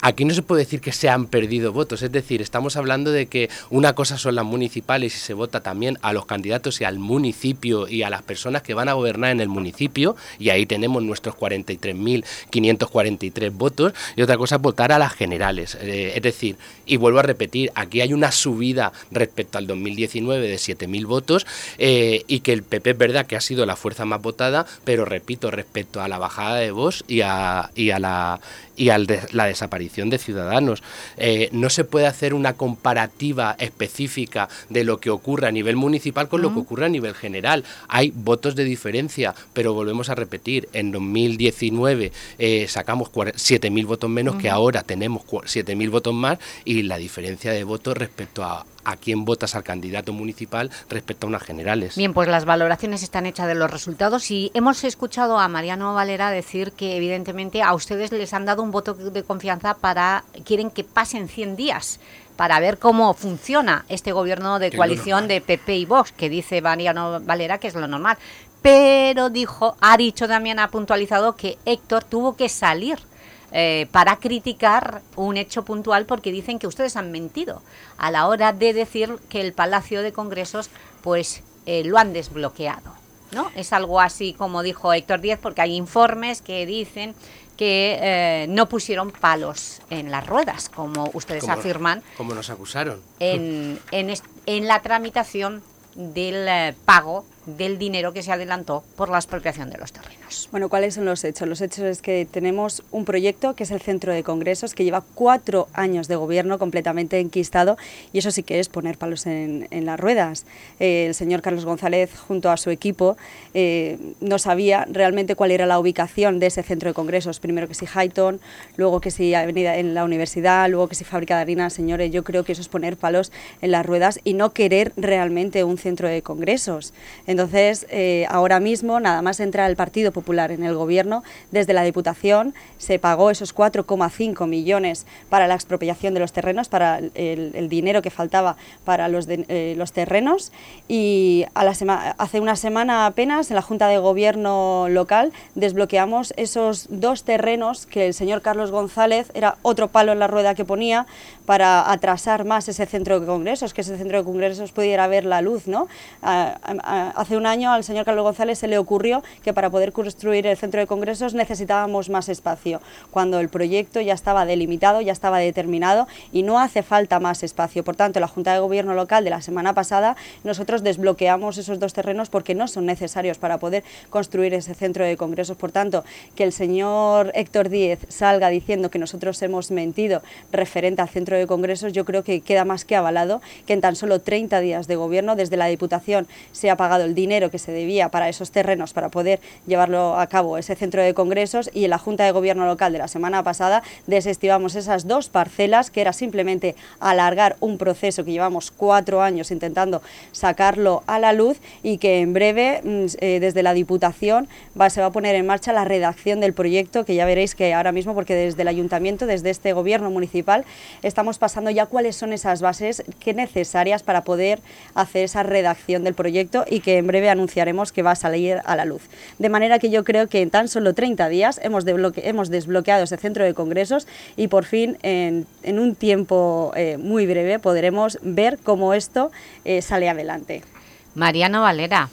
S19: aquí no se puede decir que se han perdido votos, es decir, estamos hablando de que una cosa son las municipales y se vota también a los candidatos y al municipio y a las personas que van a gobernar en el municipio, y ahí tenemos nuestros 43.543 votos, y otra cosa es votar a las generales. Eh, es decir, y vuelvo a repetir, aquí hay una subida respecto al 2019 de 7.000 votos, eh, y que el PP es verdad que ha sido la fuerza más votada, pero repito, respecto a la bajada de voz y a y a la, y a la desaparición de ciudadanos. Eh, no se puede hacer una comparativa específica de lo que ocurre a nivel municipal con lo que ocurre a nivel general. Hay votos de diferencia, pero volvemos a repetir, en 2019 eh, sacamos 7.000 votos menos que ahora tenemos 7.000 votos más y la diferencia de votos respecto a, a quién votas al candidato municipal respecto a unas generales.
S2: Bien, pues las valoraciones están hechas de los resultados y hemos escuchado a Mariano Valera decir que evidentemente a ustedes les han dado un voto de confianza para, quieren que pasen 100 días para ver cómo funciona este gobierno de coalición de PP y Vox, que dice Mariano Valera que es lo normal. Pero dijo, ha dicho también, ha puntualizado que Héctor tuvo que salir eh, para criticar un hecho puntual porque dicen que ustedes han mentido a la hora de decir que el Palacio de Congresos pues eh, lo han desbloqueado. ¿no? Es algo así como dijo Héctor Díez porque hay informes que dicen que eh, no pusieron palos en las ruedas, como ustedes
S19: Como-
S2: afirman,
S19: Como nos acusaron.
S2: en, en, en la tramitación del eh, pago del dinero que se adelantó por la expropiación de los terrenos.
S18: Bueno, ¿cuáles son los hechos? Los hechos es que tenemos un proyecto que es el Centro de Congresos, que lleva cuatro años de gobierno completamente enquistado y eso sí que es poner palos en, las ruedas. Eh, el señor Carlos González, junto a su equipo, eh, no sabía realmente cuál era la ubicación de ese Centro de Congresos. Primero que si Highton, luego que si Avenida en la Universidad, luego que si Fábrica de Harina. Señores, yo creo que eso es poner palos en las ruedas y no querer realmente un Centro de Congresos. Eh, ahora mismo, nada más entra el Partido Popular en el Gobierno, desde la Diputación se pagó esos 4,5 millones para la expropiación de los terrenos, para el, dinero que faltaba para los, eh, los terrenos. Y hace una semana apenas, en la Junta de Gobierno local, desbloqueamos esos dos terrenos que el señor Carlos González era otro palo en la rueda que ponía para atrasar más ese centro de congresos, que ese centro de congresos pudiera ver la luz, ¿no? Hace un año al señor Carlos González se le ocurrió que para poder construir el centro de congresos necesitábamos más espacio, cuando el proyecto ya estaba delimitado, ya estaba determinado y no hace falta más espacio. Por tanto, la Junta de Gobierno local de la semana pasada nosotros desbloqueamos esos dos terrenos porque no son necesarios para poder construir ese centro de congresos. Por tanto, que el señor Héctor Díez salga diciendo que nosotros hemos mentido referente al centro de congresos, yo creo que queda más que avalado que en tan solo 30 días de gobierno desde la Diputación se ha pagado el dinero que se debía para esos terrenos para poder llevarlo a cabo ese centro de congresos y en la Junta de Gobierno local de la semana pasada desestimamos esas dos parcelas que era simplemente alargar un proceso que llevamos cuatro años intentando sacarlo a la luz y que en breve mm, eh, desde la Diputación se va a poner en marcha la redacción del proyecto que ya veréis que ahora mismo porque desde el Ayuntamiento, desde este Gobierno municipal estamos pasando ya cuáles son esas bases que necesarias para poder hacer esa redacción del proyecto y que en breve anunciaremos que va a salir a la luz. De manera que yo creo que en tan solo 30 días hemos, desbloque- hemos desbloqueado ese centro de congresos y por fin en, en un tiempo eh, muy breve podremos ver cómo esto eh, sale adelante.
S2: Mariano Valera,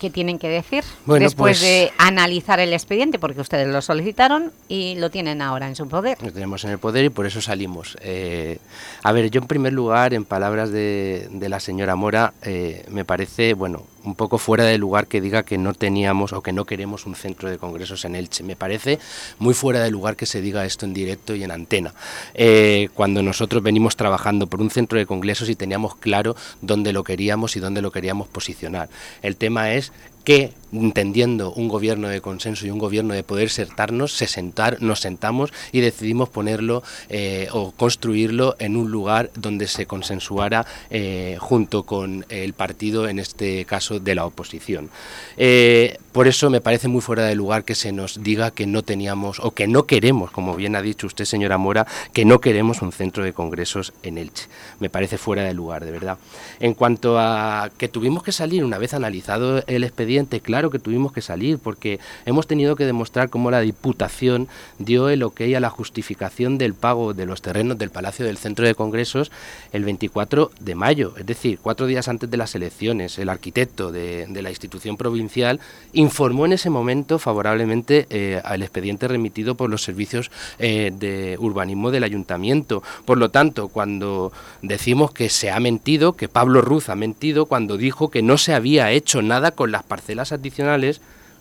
S2: ¿qué tienen que decir
S19: Bueno,
S2: después
S19: pues-
S2: de analizar el expediente? Porque ustedes lo solicitaron y lo tienen ahora en su poder.
S19: Lo tenemos en el poder y por eso salimos. Eh, a ver, yo en primer lugar, en palabras de, de la señora Mora, eh, me parece, bueno, un poco fuera de lugar que diga que no teníamos o que no queremos un centro de congresos en Elche. Me parece muy fuera de lugar que se diga esto en directo y en antena. Eh, cuando nosotros venimos trabajando por un centro de congresos y teníamos claro dónde lo queríamos y dónde lo queríamos posicionar. El tema es que entendiendo un gobierno de consenso y un gobierno de poder sentarnos, se sentar, nos sentamos y decidimos ponerlo eh, o construirlo en un lugar donde se consensuara eh, junto con el partido, en este caso de la oposición. Eh, por eso me parece muy fuera de lugar que se nos diga que no teníamos o que no queremos, como bien ha dicho usted, señora Mora, que no queremos un centro de congresos en Elche. Me parece fuera de lugar, de verdad. En cuanto a que tuvimos que salir una vez analizado el expediente, claro que tuvimos que salir porque hemos tenido que demostrar cómo la Diputación dio el ok a la justificación del pago de los terrenos del Palacio del Centro de Congresos el 24 de mayo, es decir, cuatro días antes de las elecciones. El arquitecto de, la institución provincial informó en ese momento favorablemente eh, al expediente remitido por los servicios eh, de urbanismo del ayuntamiento. Por lo tanto, cuando decimos que se ha mentido, que Pablo Ruz ha mentido cuando dijo que no se había hecho nada con las adicionales,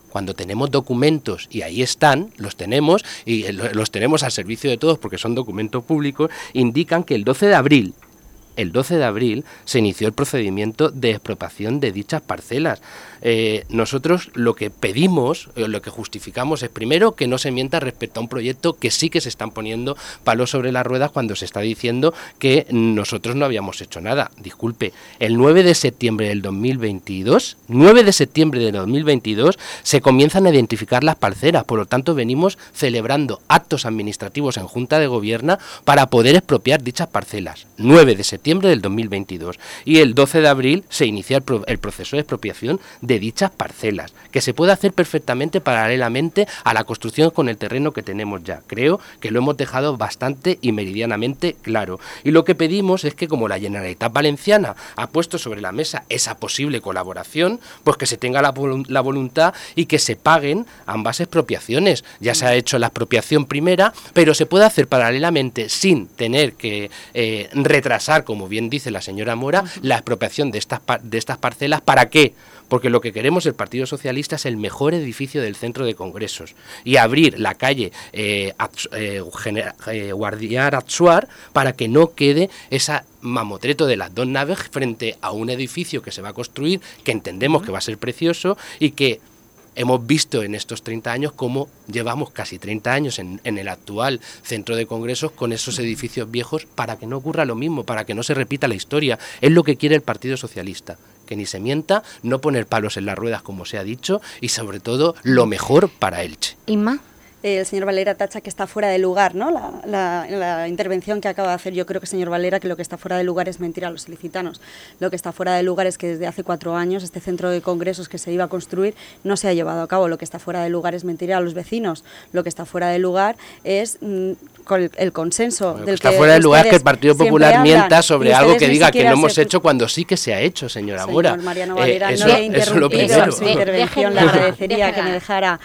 S19: cuando tenemos documentos y ahí están, los tenemos y lo- los tenemos al servicio de todos porque son documentos públicos, indican que el 12 de abril el 12 de abril se inició el procedimiento de expropiación de dichas parcelas. Eh, nosotros lo que pedimos, eh, lo que justificamos es primero que no se mienta respecto a un proyecto que sí que se están poniendo palos sobre las ruedas cuando se está diciendo que nosotros no habíamos hecho nada. Disculpe, el 9 de septiembre del 2022, 9 de septiembre del 2022, se comienzan a identificar las parcelas, por lo tanto venimos celebrando actos administrativos en Junta de Gobierno para poder expropiar dichas parcelas. 9 de septiembre del 2022 y el 12 de abril se inicia el, el proceso de expropiación de dichas parcelas, que se puede hacer perfectamente paralelamente a la construcción con el terreno que tenemos ya. Creo que lo hemos dejado bastante y meridianamente claro. Y lo que pedimos es que como la Generalitat Valenciana ha puesto sobre la mesa esa posible colaboración, pues que se tenga la, la voluntad y que se paguen ambas expropiaciones. Ya se ha hecho la expropiación primera, pero se puede hacer paralelamente sin tener que eh, retrasar, como bien dice la señora Mora, la expropiación de estas, de estas parcelas. ¿Para qué? porque lo que queremos el Partido Socialista es el mejor edificio del centro de congresos y abrir la calle eh, eh, eh, Guardiar Atsuar para que no quede esa mamotreto de las dos naves frente a un edificio que se va a construir, que entendemos que va a ser precioso y que hemos visto en estos 30 años cómo llevamos casi 30 años en, el actual centro de congresos con esos edificios viejos para que no ocurra lo mismo, para que no se repita la historia. Es lo que quiere el Partido Socialista que ni se mienta, no poner palos en las ruedas como se ha dicho y sobre todo lo mejor para Elche.
S2: Inma
S18: el señor Valera tacha que está fuera de lugar, ¿no? La, intervención que acaba de hacer, yo creo que señor Valera, que lo que está fuera de lugar es mentir a los ilicitanos. Lo que está fuera de lugar es que desde hace cuatro años este centro de congresos que se iba a construir no se ha llevado a cabo. Lo que está fuera de lugar es mentir a los vecinos. Lo que está fuera de lugar es mm, con el, consenso
S19: del está fuera de lugar que el Partido Popular mienta sobre algo que diga que no hemos hecho cuando sí que se ha hecho, señora Mora.
S18: Mariano Valera, no le he interrumpido su intervención, le agradecería que me dejara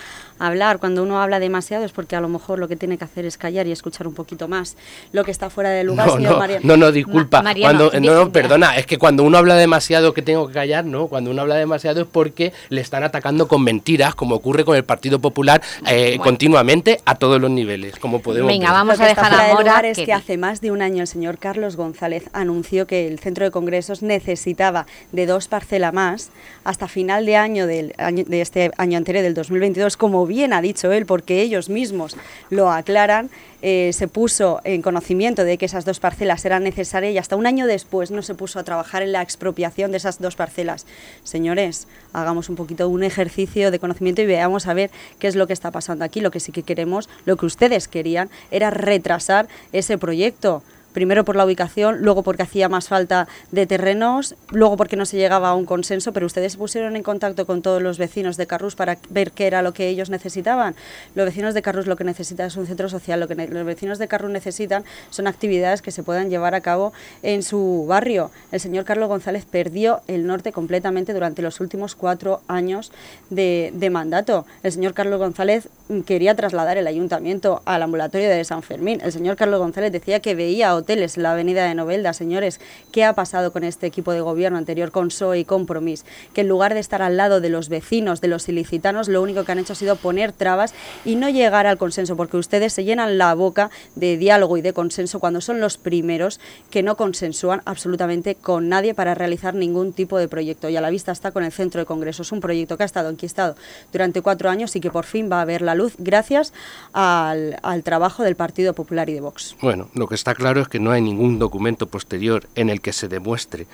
S18: hablar. Cuando uno habla demasiado es porque a lo mejor lo que tiene que hacer es callar y escuchar un poquito más lo que está fuera de lugar,
S19: no,
S18: señor
S19: no,
S18: Mariano.
S19: No, no, disculpa. cuando, no, no, perdona, es que cuando uno habla demasiado que tengo que callar, no. Cuando uno habla demasiado es porque le están atacando con mentiras, como ocurre con el Partido Popular eh, continuamente a todos los niveles, como podemos
S18: Venga, vamos a dejar a Mora. es que hace más de un año el señor Carlos González anunció que el centro de congresos necesitaba de dos parcelas más hasta final de año del año, de este año anterior del 2022 como bien ha dicho él, porque ellos mismos lo aclaran, eh, se puso en conocimiento de que esas dos parcelas eran necesarias y hasta un año después no se puso a trabajar en la expropiación de esas dos parcelas. Señores, hagamos un poquito un ejercicio de conocimiento y veamos a ver qué es lo que está pasando aquí. Lo que sí que queremos, lo que ustedes querían, era retrasar ese proyecto primero por la ubicación, luego porque hacía más falta de terrenos, luego porque no se llegaba a un consenso, pero ustedes se pusieron en contacto con todos los vecinos de Carrús para ver qué era lo que ellos necesitaban. Los vecinos de Carrús lo que necesitan es un centro social, lo que los vecinos de Carrús necesitan son actividades que se puedan llevar a cabo en su barrio. El señor Carlos González perdió el norte completamente durante los últimos cuatro años de, de mandato. El señor Carlos González quería trasladar el ayuntamiento al ambulatorio de San Fermín. El señor Carlos González decía que veía hoteles la avenida de Novelda. Señores, ¿qué ha pasado con este equipo de gobierno anterior, con PSOE y Compromís? Que en lugar de estar al lado de los vecinos, de los ilicitanos, lo único que han hecho ha sido poner trabas y no llegar al consenso, porque ustedes se llenan la boca de diálogo y de consenso cuando son los primeros que no consensúan absolutamente con nadie para realizar ningún tipo de proyecto. Y a la vista está con el Centro de Congresos, un proyecto que ha estado enquistado durante cuatro años y que por fin va a ver la luz gracias al, al trabajo del Partido Popular y de Vox.
S19: Bueno, lo que está claro es que que no hay ningún documento posterior en el que se demuestre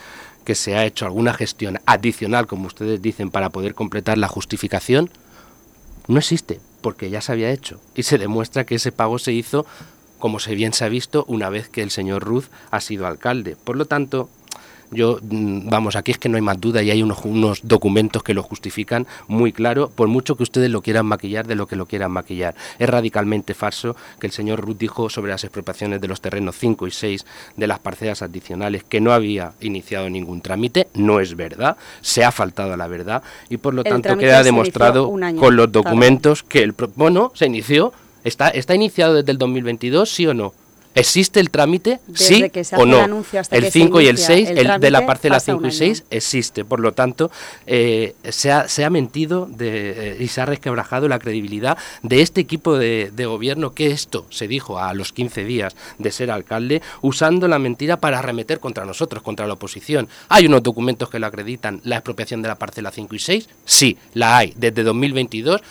S19: que se ha hecho alguna gestión adicional, como ustedes dicen, para poder completar la justificación, no existe, porque ya se había hecho. Y se demuestra que ese pago se hizo, como se bien se ha visto, una vez que el señor Ruz ha sido alcalde. Por lo tanto, yo, mm, vamos, aquí es que no hay más duda y hay unos, unos documentos que lo justifican muy claro, por mucho que ustedes lo quieran maquillar de lo que lo quieran maquillar. Es radicalmente falso que el señor Ruth dijo sobre las expropiaciones de los terrenos 5 y 6 de las parcelas adicionales que no había iniciado ningún trámite. No es verdad, se ha faltado a la verdad y por lo tanto queda demostrado con los documentos que el... Bueno, se inició, está, está iniciado desde el 2022, sí o no ¿Existe el trámite?
S18: Desde
S19: sí
S18: que se
S19: o
S18: hace el
S19: no.
S18: hasta
S19: el
S18: que se
S19: 5 y el
S18: inicia
S19: 6,
S18: el
S19: el, de la parcela
S18: pasa
S19: 5
S18: un
S19: y
S18: año.
S19: 6 existe. Por lo tanto, eh, se, ha, se ha mentido de, eh, y se ha resquebrajado la credibilidad de este equipo de, de gobierno que esto se dijo a los 15 días de ser alcalde, usando la mentira para arremeter contra nosotros, contra la oposición. ¿Hay unos documentos que lo acreditan la expropiación de la parcela 5 y 6? Sí, la hay. Desde 2022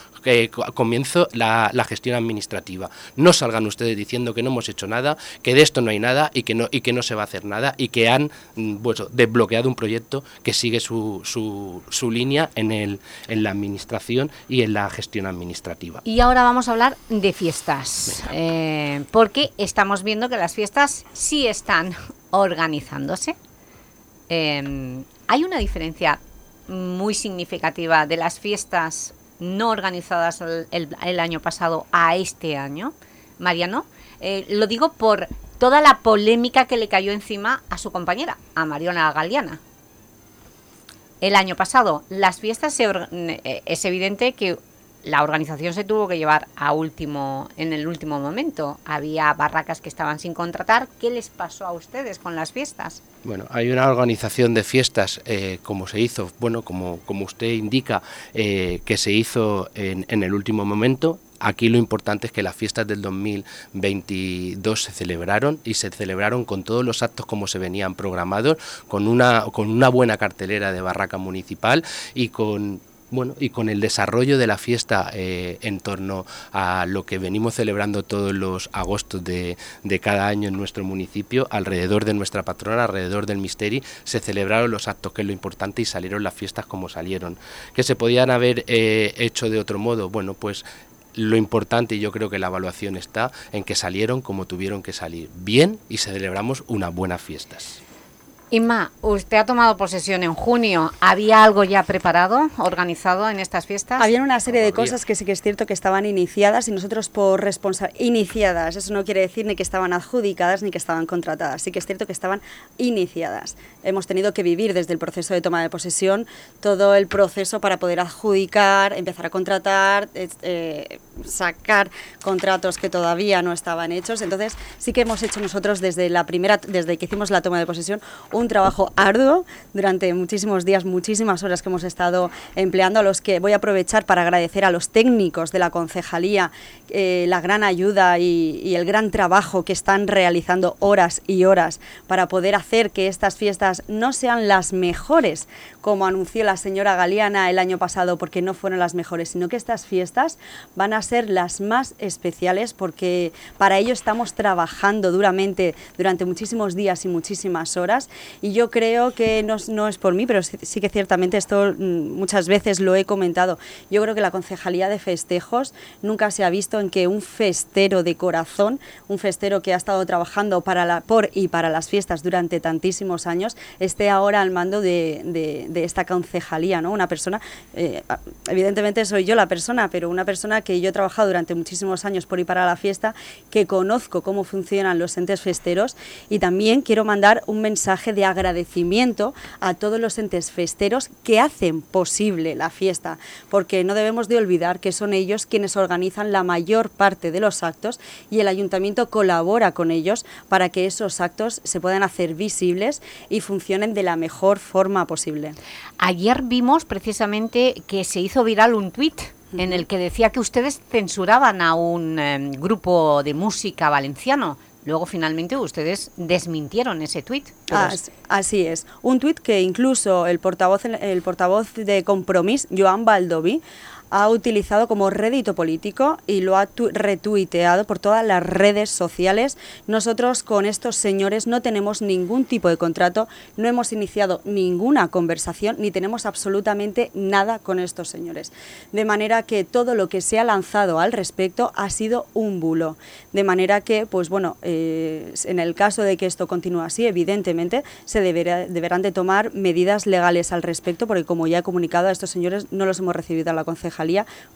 S19: comienzo la, la gestión administrativa. No salgan ustedes diciendo que no hemos hecho nada, que de esto no hay nada y que no, y que no se va a hacer nada y que han mm, bueno, desbloqueado un proyecto que sigue su, su, su línea en, el, en la administración y en la gestión administrativa.
S2: Y ahora vamos a hablar de fiestas, eh, porque estamos viendo que las fiestas sí están organizándose. Eh, hay una diferencia muy significativa de las fiestas no organizadas el, año pasado a este año, Mariano. Eh, lo digo por toda la polémica que le cayó encima a su compañera, a Mariona Galeana. El año pasado, las fiestas, se eh, es evidente que la organización se tuvo que llevar a último, en el último momento. Había barracas que estaban sin contratar. ¿Qué les pasó a ustedes con las fiestas?
S19: Bueno, hay una organización de fiestas, eh, como se hizo, bueno, como, como usted indica, eh, que se hizo en, en el último momento. Aquí lo importante es que las fiestas del 2022 se celebraron y se celebraron con todos los actos como se venían programados, con una, con una buena cartelera de barraca municipal y con bueno, y con el desarrollo de la fiesta eh, en torno a lo que venimos celebrando todos los agostos de, de cada año en nuestro municipio, alrededor de nuestra patrona, alrededor del Misteri, se celebraron los actos, que es lo importante, y salieron las fiestas como salieron. ¿Que se podían haber eh, hecho de otro modo? Bueno, pues lo importante, y yo creo que la evaluación está en que salieron como tuvieron que salir, bien, y celebramos unas buenas fiestas.
S2: Inma, usted ha tomado posesión en junio. ¿Había algo ya preparado, organizado en estas fiestas?
S18: Había una serie de cosas que sí que es cierto que estaban iniciadas y nosotros por responsabilidad... Iniciadas, eso no quiere decir ni que estaban adjudicadas ni que estaban contratadas. Sí que es cierto que estaban iniciadas. Hemos tenido que vivir desde el proceso de toma de posesión todo el proceso para poder adjudicar, empezar a contratar, eh, sacar contratos que todavía no estaban hechos. Entonces sí que hemos hecho nosotros desde la primera, desde que hicimos la toma de posesión, un trabajo arduo durante muchísimos días, muchísimas horas que hemos estado empleando, a los que voy a aprovechar para agradecer a los técnicos de la concejalía eh, la gran ayuda y, y el gran trabajo que están realizando horas y horas para poder hacer que estas fiestas no sean las mejores, como anunció la señora Galeana el año pasado, porque no fueron las mejores, sino que estas fiestas van a ser las más especiales porque para ello estamos trabajando duramente durante muchísimos días y muchísimas horas y yo creo que no, no es por mí, pero sí, que ciertamente esto mm, muchas veces lo he comentado. Yo creo que la Concejalía de Festejos nunca se ha visto en que un festero de corazón, un festero que ha estado trabajando para la, por y para las fiestas durante tantísimos años, esté ahora al mando de, de- de esta concejalía, ¿no? Una persona, eh, evidentemente soy yo la persona, pero una persona que yo he trabajado durante muchísimos años por y para la fiesta, que conozco cómo funcionan los entes festeros y también quiero mandar un mensaje de agradecimiento a todos los entes festeros que hacen posible la fiesta, porque no debemos de olvidar que son ellos quienes organizan la mayor parte de los actos y el ayuntamiento colabora con ellos para que esos actos se puedan hacer visibles y funcionen de la mejor forma posible.
S2: Ayer vimos precisamente que se hizo viral un tuit en el que decía que ustedes censuraban a un eh, grupo de música valenciano. Luego finalmente ustedes desmintieron ese tuit.
S18: así es. Un tuit que incluso el portavoz, el portavoz de Compromís, Joan Baldoví, ha utilizado como rédito político y lo ha tu- retuiteado por todas las redes sociales. Nosotros con estos señores no tenemos ningún tipo de contrato, no hemos iniciado ninguna conversación ni tenemos absolutamente nada con estos señores. De manera que todo lo que se ha lanzado al respecto ha sido un bulo. De manera que, pues bueno, eh, en el caso de que esto continúe así, evidentemente se deberá- deberán de tomar medidas legales al respecto, porque como ya he comunicado a estos señores, no los hemos recibido a la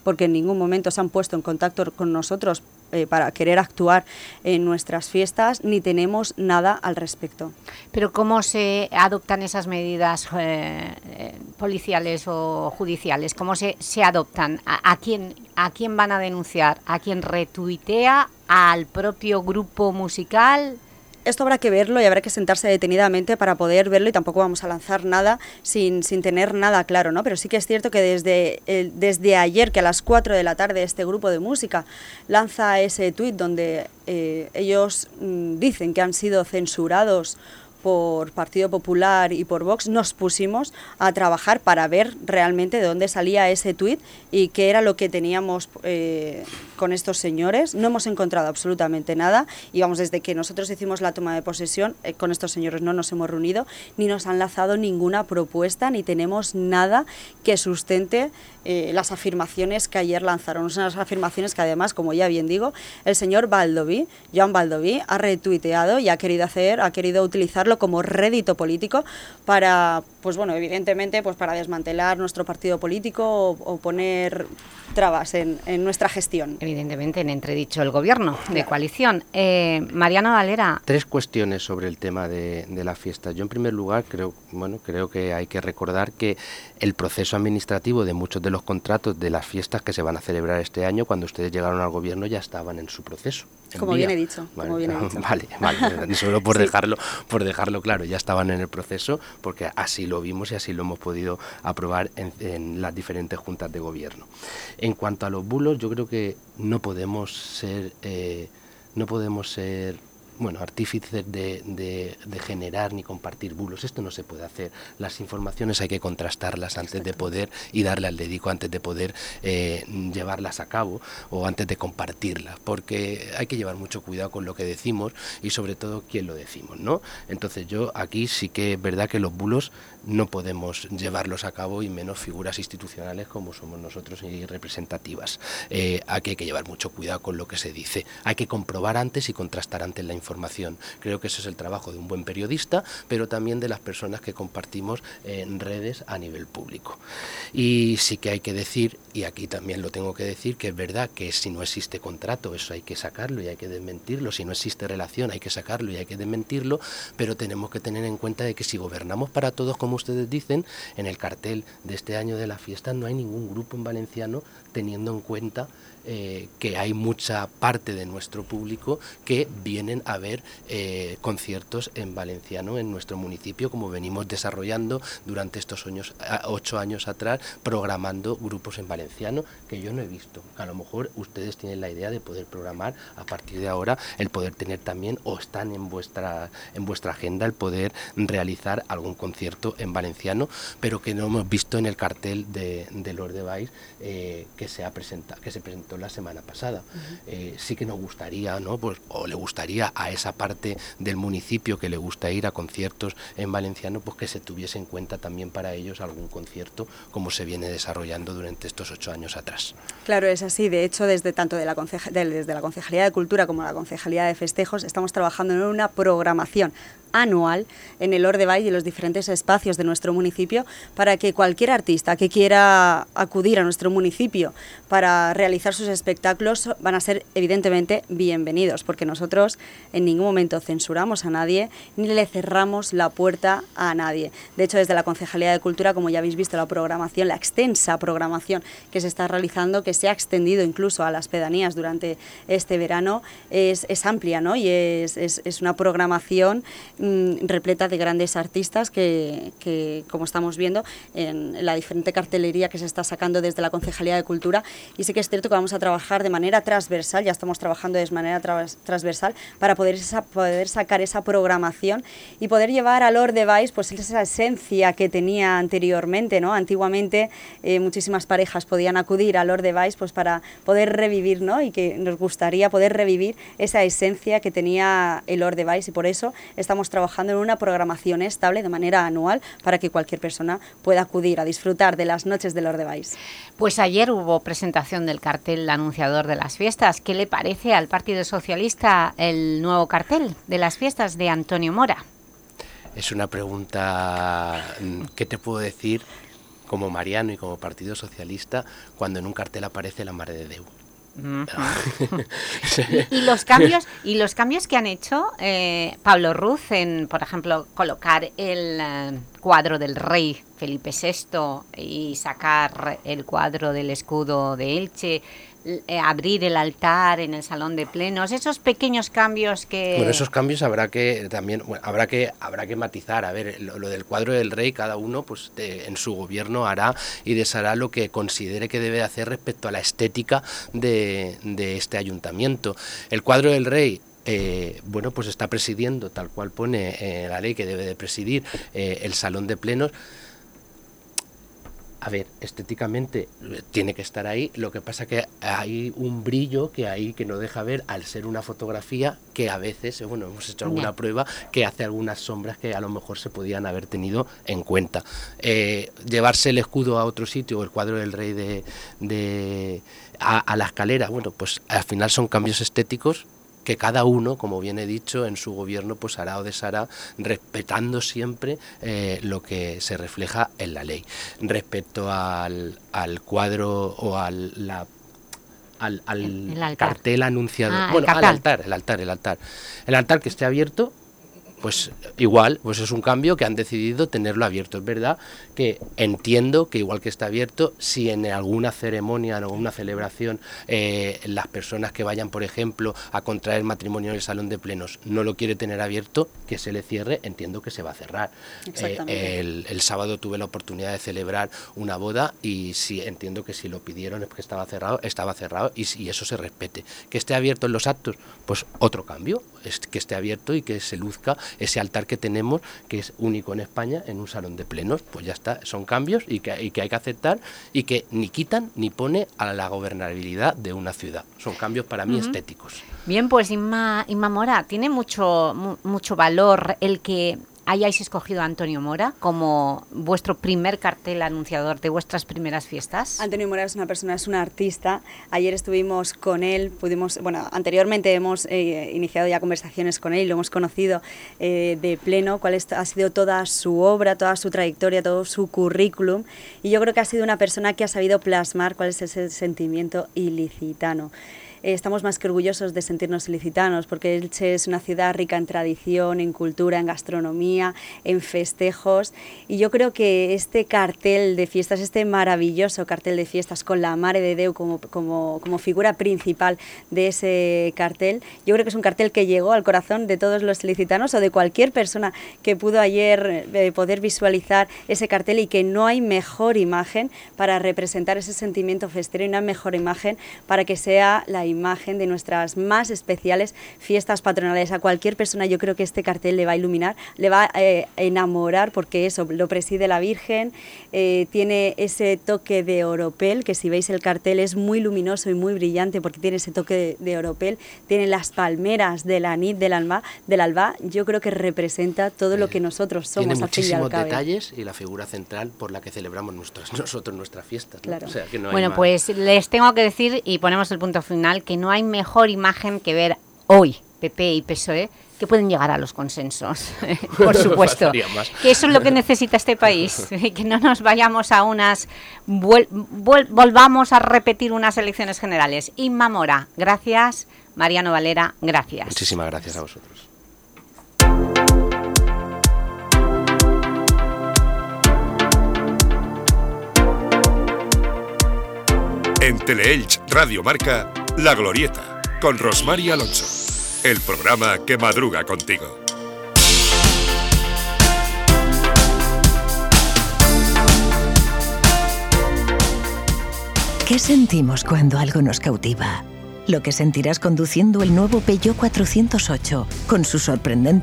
S18: porque en ningún momento se han puesto en contacto con nosotros eh, para querer actuar en nuestras fiestas, ni tenemos nada al respecto.
S2: Pero ¿cómo se adoptan esas medidas eh, eh, policiales o judiciales? ¿Cómo se, se adoptan? ¿A, a quién, ¿A quién van a denunciar? ¿A quién retuitea? al propio grupo musical?
S18: Esto habrá que verlo y habrá que sentarse detenidamente para poder verlo y tampoco vamos a lanzar nada sin, sin tener nada claro, ¿no? Pero sí que es cierto que desde, desde ayer, que a las 4 de la tarde este grupo de música lanza ese tuit donde eh, ellos mm, dicen que han sido censurados por Partido Popular y por Vox, nos pusimos a trabajar para ver realmente de dónde salía ese tuit y qué era lo que teníamos eh, con estos señores. No hemos encontrado absolutamente nada y vamos, desde que nosotros hicimos la toma de posesión, eh, con estos señores no nos hemos reunido, ni nos han lanzado ninguna propuesta, ni tenemos nada que sustente eh, las afirmaciones que ayer lanzaron. Unas afirmaciones que además, como ya bien digo, el señor Baldoví, Joan Baldoví, ha retuiteado y ha querido hacer, ha querido utilizarlo como rédito político para, pues bueno, evidentemente, pues para desmantelar nuestro partido político o, poner trabas en, nuestra gestión.
S2: Evidentemente, en entredicho el gobierno de coalición. Eh, Mariano Valera.
S19: Tres cuestiones sobre el tema de, de la fiesta. Yo, en primer lugar, creo, bueno, creo que hay que recordar que el proceso administrativo de muchos de los contratos de las fiestas que se van a celebrar este año, cuando ustedes llegaron al gobierno, ya estaban en su proceso.
S18: Como bien he dicho. Vale,
S19: Vale, solo por dejarlo, por dejarlo claro, ya estaban en el proceso, porque así lo vimos y así lo hemos podido aprobar en, las diferentes juntas de gobierno. En cuanto a los bulos, yo creo que no podemos ser, eh, no podemos ser bueno, artífices de, generar ni compartir bulos. Esto no se puede hacer. Las informaciones hay que contrastarlas antes de poder y darle al dedico antes de poder eh, llevarlas a cabo o antes de compartirlas, porque hay que llevar mucho cuidado con lo que decimos y sobre todo quién lo decimos, ¿no? Entonces yo aquí sí que es verdad que los bulos no podemos llevarlos a cabo y menos figuras institucionales como somos nosotros y representativas. Eh, aquí hay que llevar mucho cuidado con lo que se dice. Hay que comprobar antes y contrastar antes la información. Creo que ese es el trabajo de un buen periodista, pero también de las personas que compartimos en redes a nivel público. Y sí que hay que decir, y aquí también lo tengo que decir, que es verdad que si no existe contrato, eso hay que sacarlo y hay que desmentirlo. Si no existe relación, hay que sacarlo y hay que desmentirlo, pero tenemos que tener en cuenta de que si gobernamos para todos como ustedes dicen, en el cartel de este año de la fiesta no hay ningún grupo en valenciano teniendo en cuenta eh, que hay mucha parte de nuestro público que vienen a ver eh, conciertos en valenciano en nuestro municipio, como venimos desarrollando durante estos años, ocho años atrás, programando grupos en valenciano que yo no he visto. A lo mejor ustedes tienen la idea de poder programar a partir de ahora, el poder tener también, o están en vuestra, en vuestra agenda, el poder realizar algún concierto en valenciano, pero que no hemos visto en el cartel de, de Lord Device eh, que, se presenta, que se presentó la semana pasada. Eh, sí que nos gustaría, ¿no? Pues, o le gustaría a esa parte del municipio que le gusta ir a conciertos en valenciano, pues que se tuviese en cuenta también para ellos algún concierto como se viene desarrollando durante estos ocho años atrás.
S18: Claro, es así. De hecho, desde tanto de la desde la Concejalía de Cultura como la Concejalía de Festejos, estamos trabajando en una programación anual en el Ordebay y los diferentes espacios de nuestro municipio para que cualquier artista que quiera acudir a nuestro municipio para realizar sus espectáculos van a ser evidentemente bienvenidos, porque nosotros en ningún momento censuramos a nadie ni le cerramos la puerta a nadie. De hecho, desde la Concejalía de Cultura, como ya habéis visto, la programación, la extensa programación que se está realizando, que se ha extendido incluso a las pedanías durante este verano, es, amplia ¿no? y es, es una programación Mm, repleta de grandes artistas que, como estamos viendo, en la diferente cartelería que se está sacando desde la Concejalía de Cultura. Y sí que es cierto que vamos a trabajar de manera transversal, ya estamos trabajando de manera transversal, para poder, poder sacar esa programación y poder llevar a Lord Device pues, esa esencia que tenía anteriormente. ¿no? Antiguamente eh, muchísimas parejas podían acudir a Lord Device pues, para poder revivir ¿no? y que nos gustaría poder revivir esa esencia que tenía el Lord Device y por eso estamos trabajando en una programación estable de manera anual para que cualquier persona pueda acudir a disfrutar de las noches de Lord Device.
S2: Pues ayer hubo presentación del cartel anunciador de las fiestas. ¿Qué le parece al Partido Socialista el nuevo cartel de las fiestas de Antonio Mora?
S19: Es una pregunta, mm, ¿qué te puedo decir como Mariano y como Partido Socialista cuando en un cartel aparece la Madre de Deu?
S2: Y, los cambios y los cambios que han hecho eh, Pablo Ruz en, por ejemplo, colocar el eh, cuadro del rey Felipe VI y sacar el cuadro del escudo de Elche, abrir el altar en el salón de plenos, esos pequeños cambios que...
S19: Bueno, esos cambios habrá que también, habrá que habrá que matizar. A ver, lo, del cuadro del rey, cada uno pues en su gobierno hará y deshará lo que considere que debe hacer respecto a la estética de, este ayuntamiento. El cuadro del rey eh, bueno, pues está presidiendo, tal cual pone eh, la ley que debe de presidir el salón de plenos a ver, estéticamente eh, tiene que estar ahí, lo que pasa que hay un brillo que hay que no deja ver al ser una fotografía que a veces, eh, bueno, hemos hecho alguna prueba que hace algunas sombras que a lo mejor se podían haber tenido en cuenta. Eh, llevarse el escudo a otro sitio o el cuadro del rey de, a, a la escalera, bueno, pues al final son cambios estéticos que cada uno, como bien he dicho, en su gobierno pues hará o deshará, respetando siempre eh, lo que se refleja en la ley. Respecto al, al cuadro o al, la, al, al cartel anunciado,
S2: Ah, el
S19: bueno, al
S2: cartel.
S19: altar, el altar, el altar. El altar que esté abierto, pues igual, pues es un cambio que han decidido tenerlo abierto. Es verdad que entiendo que igual que está abierto, si en alguna ceremonia, en alguna celebración, eh, las personas que vayan, por ejemplo, a contraer matrimonio en el salón de plenos no lo quiere tener abierto, que se le cierre, entiendo que se va a cerrar. Eh, el, el sábado tuve la oportunidad de celebrar una boda y sí entiendo que si lo pidieron es porque estaba cerrado, estaba cerrado y, si- y eso se respete. Que esté abierto en los actos, pues otro cambio, que esté abierto y que se luzca ese altar que tenemos, que es único en España, en un salón de plenos. Pues ya está, son cambios y que, y que hay que aceptar y que ni quitan ni pone a la gobernabilidad de una ciudad. Son cambios para mí estéticos.
S2: Bien, pues Inma, Inma Mora, tiene mucho, mu- mucho valor el que hayáis escogido a Antonio Mora como vuestro primer cartel anunciador de vuestras primeras fiestas.
S18: Antonio Mora es una persona, es un artista. Ayer estuvimos con él, pudimos, bueno, anteriormente hemos eh, iniciado ya conversaciones con él y lo hemos conocido eh, de pleno, cuál ha sido toda su obra, toda su trayectoria, todo su currículum. Y yo creo que ha sido una persona que ha sabido plasmar cuál es ese sentimiento ilicitano. Eh, Estamos más que orgullosos de sentirnos ilicitanos porque Elche es una ciudad rica en tradición, en cultura, en gastronomía, en festejos. Y yo creo que este cartel de fiestas, este maravilloso cartel de fiestas con la Mare de Deu como, como, como figura principal de ese cartel, yo creo que es un cartel que llegó al corazón de todos los ilicitanos o de cualquier persona que pudo ayer eh, poder visualizar ese cartel y que no hay mejor imagen para representar ese sentimiento festero y una mejor imagen para que sea la imagen de nuestras más especiales fiestas patronales. A cualquier persona yo creo que este cartel le va a iluminar, le va a eh, enamorar porque eso lo preside la Virgen, eh, tiene ese toque de oropel, que si veis el cartel es muy luminoso y muy brillante porque tiene ese toque de, de oropel, tiene las palmeras del anit del alba, del alba, yo creo que representa todo lo que nosotros somos
S19: Tiene
S18: al al
S19: muchísimos
S18: cabo.
S19: detalles y la figura central por la que celebramos nuestras, nosotros nuestras fiestas. ¿no?
S18: Claro.
S19: O sea, que no
S2: bueno,
S19: más.
S2: pues les tengo que decir, y ponemos el punto final, que no hay mejor imagen que ver hoy PP y PSOE que pueden llegar a los consensos, por supuesto. Que eso es lo que necesita este país, que no nos vayamos a unas, volvamos a repetir unas elecciones generales. Inma Mora, gracias. Mariano Valera, gracias.
S19: Muchísimas gracias a vosotros.
S1: En Teleelch Radio Marca, La Glorieta, con Rosmar Alonso. El programa que madruga contigo.
S20: ¿Qué sentimos cuando algo nos cautiva? Lo que sentirás conduciendo el nuevo Peugeot 408, con su sorprendente